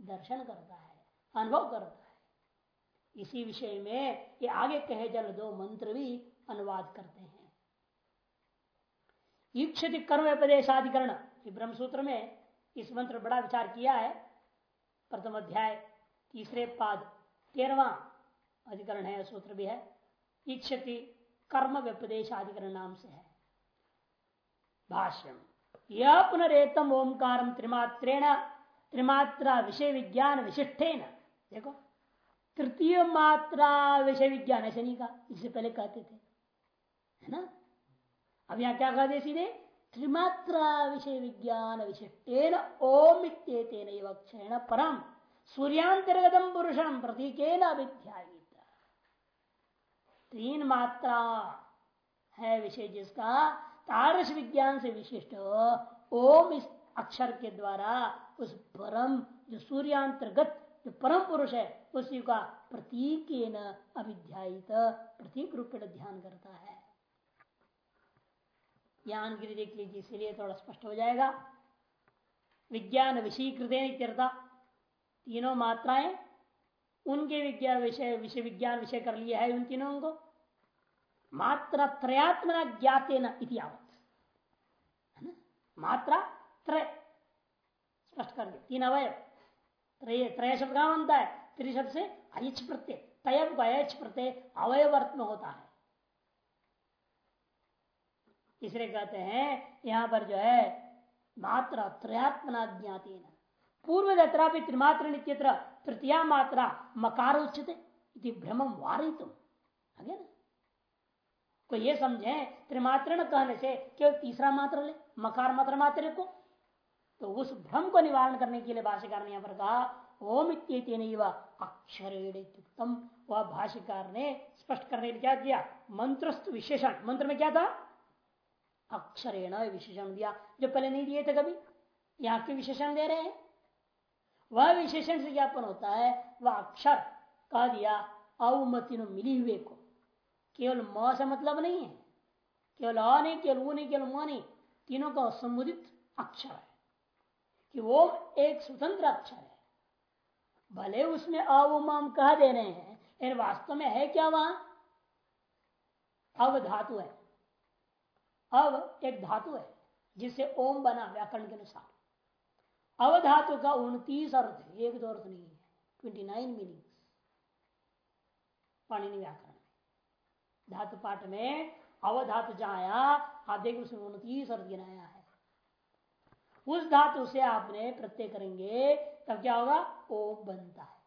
दर्शन करता है, अनुभव करता है। इसी विषय में ये आगे कहे जल दो मंत्र भी अनुवाद करते हैं। ईक्षित कर्म उपदेशाधिकरण ब्रह्म सूत्र में इस मंत्र बड़ा विचार किया है। प्रथम अध्याय, तीसरे पाद तेरवा अधिकरण है, सूत्र भी है। इच्छति कर्म व्यपदेश अधिकरण नाम से है। भाष्यम। यह पुनरेतम ओंकार त्रिमात्रेण, त्रिमात्रा विषय विज्ञान विशिष्टेन। देखो, तृतीय मात्रा विषय विज्ञान ऐसे नहीं कहा, इससे पहले कहते थे। है ना? अब यहाँ क्या कहते सीधे? त्रिमात्रा विषय विज्ञान विशिष्टेन, ओम इत्येतेन परम। सूर्यांतर्गतम पुरुषम प्रतीकेन अभिध्यायित तीन मात्रा है विषय जिसका तारस विज्ञान से विशिष्ट ओम इस अक्षर के द्वारा उस परम जो सूर्यांतर्गत जो परम पुरुष है, उसी का प्रतीक अभिध्यायित, प्रतीक रूप ध्यान करता है। ज्ञान गिरी देख लीजिए, इसलिए थोड़ा स्पष्ट हो जाएगा। विज्ञान विषयीकृत तीनों मात्राएँ, उनके विज्ञान विषय विषय विज्ञान विषय कर लिया है उन तीनों को। मात्र त्रयात्मना ज्ञाते न मात्रा त्रय। स्पष्ट कर दिया। तीन अवय त्रय त्रय शब्द कहाँ बनता है? त्रिशब्द से अयच प्रत्यय। तयब का अयच प्रत्यय अवयवर्त में होता है। इसलिए कहते हैं, यहाँ पर जो है, मात्रा त्रयात्मना ज्ञाते पूर्व दत्रा भी त्रिमात्र नित्यत्र, तृतीया मात्रा मकार उच्चते भ्रम वारित आगे ना? को ये समझे, त्रिमात्र कहने से केवल तीसरा मात्र ले। मकार मात्र मात्र को। तो उस भ्रम को निवारण करने के लिए भाष्यकार ने यहाँ पर कहा, ओम अक्षरेण वह भाष्यकार ने स्पष्ट करने के लिए क्या किया? मंत्रस्त विशेषण। मंत्र में क्या था? अक्षरेण विशेषण दिया, जो पहले नहीं दिए थे कभी। यहाँ के विशेषण दे रहे हैं? वह विशेषण से ज्ञापन होता है, वह अक्षर कह दिया, अवमति मिली हुए को। केवल म से मतलब नहीं है। केवल अ नहीं, केवल वो नहीं, केवल म नहीं। तीनों का संबोधित अक्षर है कि वो एक स्वतंत्र अक्षर है। भले उसमें अवमाम कह दे रहे हैं, लेकिन वास्तव में है क्या वहाँ? अव धातु है। अव एक धातु है, जिसे ओम बना व्याकरण के अनुसार। अवधातु का उनतीस अर्थ है, एक दो अर्थ नहीं है ट्वेंटी नाइन मीनिंग पाणिनि व्याकरण धातु पाठ में अवधातु जहाँ आया आप देखिए उसमें उनतीस अर्थ गिनाया है। उस धातु से आपने प्रत्यय करेंगे, तब क्या होगा? ओ बनता है।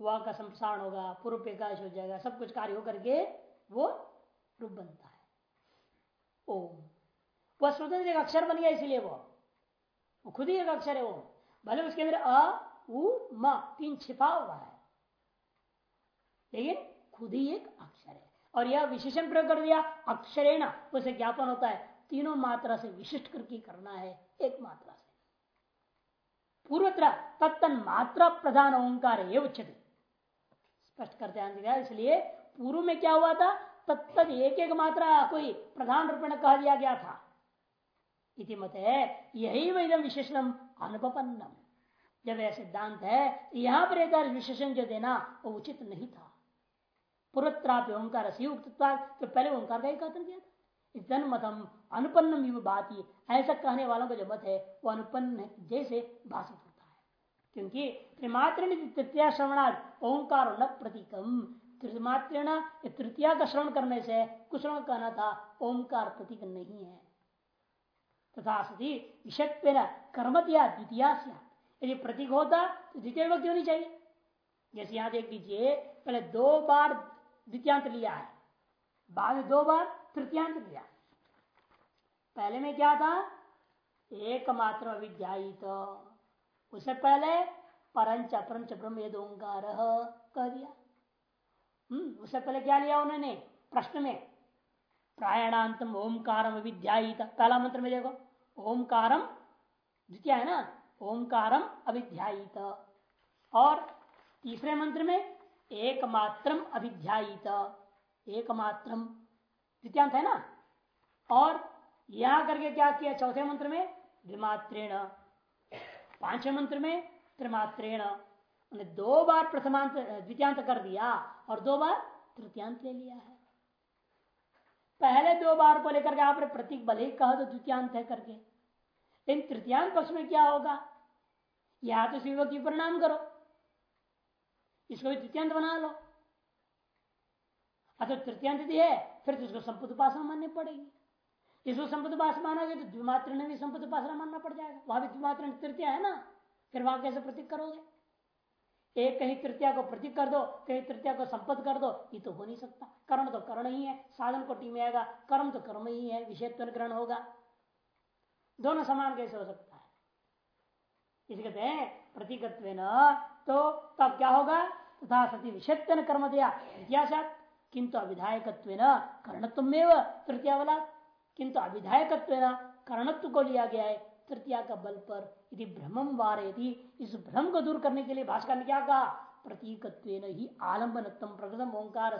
वह का संप्रसारण होगा पूर्व प्रकाश हो जाएगा, सब कुछ कार्य होकर के वो रूप बनता है। ओम। वह स्वतंत्र एक अक्षर बन गया इसीलिए वो। वो खुद ही एक अक्षर है वो। भले उसके अंदर अ, उ तीन छिपा हुआ है। लेकिन खुद ही एक अक्षर है। और यह विशेषण प्रयोग कर दिया अक्षरेण, उसे ज्ञापन होता है। तीनों मात्रा से विशिष्ट करके करना है, एक मात्रा से। पूर्वत्र तत्तन मात्रा प्रधान ओंकार उच्चते। स्पष्ट करते इसलिए पूर्व में क्या हुआ था? तत्त एक एक मात्रा कोई प्रधान रूप में कह दिया गया था। इति मत है, यही वह विशेषण अनुपन्नम जब यह सिद्धांत है, यहाँ पर एक विशेषण जो देना वो उचित नहीं था। पुरत्रापि ओंकार से युक्त तो पहले ओंकार का ही कथन किया था। धन मतम अनुपन्नम बात ही ऐसा कहने वालों का जो मत है, वो अनुपन्न जैसे भाषित होता है। क्योंकि त्रिमात्र तृतीया श्रवणार्थ ओंकार न प्रतीकम। त्रिमात्र तृतीया का श्रवण करने से कुछ कहना था, ओंकार प्रतीक नहीं है। तथा सती विषत्व कर्मतिया द्वितीय यदि प्रतीक होता तो द्वितीय विभक्ति होनी चाहिए। जैसे यहाँ देख लीजिए, पहले दो बार द्वितीयांत लिया है। बाद में दो बार तृतीयांत दिया पहले में क्या था? एकमात्र अविद्यायित। उससे पहले परंच अपरंच ब्रह्म ओंकार कह दिया। हम्म उससे पहले क्या लिया उन्होंने? प्रश्न में। प्रायणांतम ओंकार विद्यायित पहला मंत्र में देखो। ओंकारम, द्वितीय है ना? ओंकारम अविध्यायित और तीसरे मंत्र में एकमात्रम अभिध्यायित। एकमात्रम द्वितीयांत है ना? और यहाँ करके क्या किया? चौथे मंत्र में द्विमात्रेण पाँचवें मंत्र में त्रिमात्रेण। दो बार प्रथमांत, द्वितीयांत कर दिया और दो बार तृतीयांत ले लिया है। पहले दो बार को लेकर के आपने प्रतीक भले कहा तो द्वितीयांत है करके। लेकिन तृतीयांत पक्ष में क्या होगा? या तो शिव की परिणाम करो। इसको भी तृतीयांत बना लो। अगर तृतीयांत है, फिर तो उसको संपत्ति उपासना माननी पड़ेगी। इसको संपत्ति उपासना मानोगे तो द्विमात्र ने भी संपत्ति उपासना मानना पड़ जाएगा। वहाँ भी द्विमात्र तृतीय है ना? फिर वहाँ कैसे प्रतीक करोगे? एक कहीं तृतीया को प्रतीक कर दो, कहीं तृतीया को संपत्ति कर दो, ये तो हो नहीं सकता। कर्ण तो कर्ण ही है, साधन को टीम आएगा। कर्म तो कर्म ही है, विषयत्व ग्रहण होगा। दोनों समान कैसे हो सकता है? इसे कहते हैं प्रतीकत्व तो तब क्या होगा? तथा सती विषयत्व कर्म दिया इतिहास किंतु अविधायकत्व कर्णत्व तृतीया वाला किंतु अविधायकत्व कर्णत्व को लिया गया है तृतीया का बल पर यदि भ्रमम वारे इस भ्रम को दूर करने के लिए भाषा ने क्या कहा? प्रतीकत्व ही आलम्बनत्म प्रकृतम ओंकार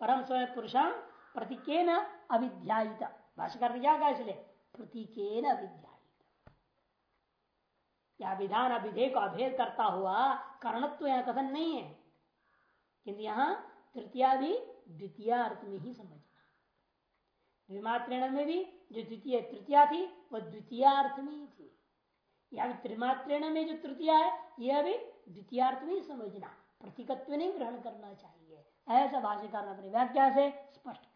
परम स्वयं पुरुषम प्रतीकेन अविध्यायित। भाषा ने क्या कहा इसलिए? प्रतीकेन अविध्यायित। या विधान अभिधेय को अभेद करता हुआ कर्णत्व यह कथन नहीं है? किंतु यहाँ तृतीया भी द्वितीय अर्थ में ही समझना। द्विमात्रण में भी जो द्वितीय, तृतीया थी वह द्वितीय अर्थ में ही थी। या त्रिमात्रण में जो तृतीया है यह भी द्वितीय अर्थ में ही समझना। प्रतीकत्व नहीं ग्रहण करना चाहिए। ऐसा भाष्यकार अपनी व्याख्या से स्पष्ट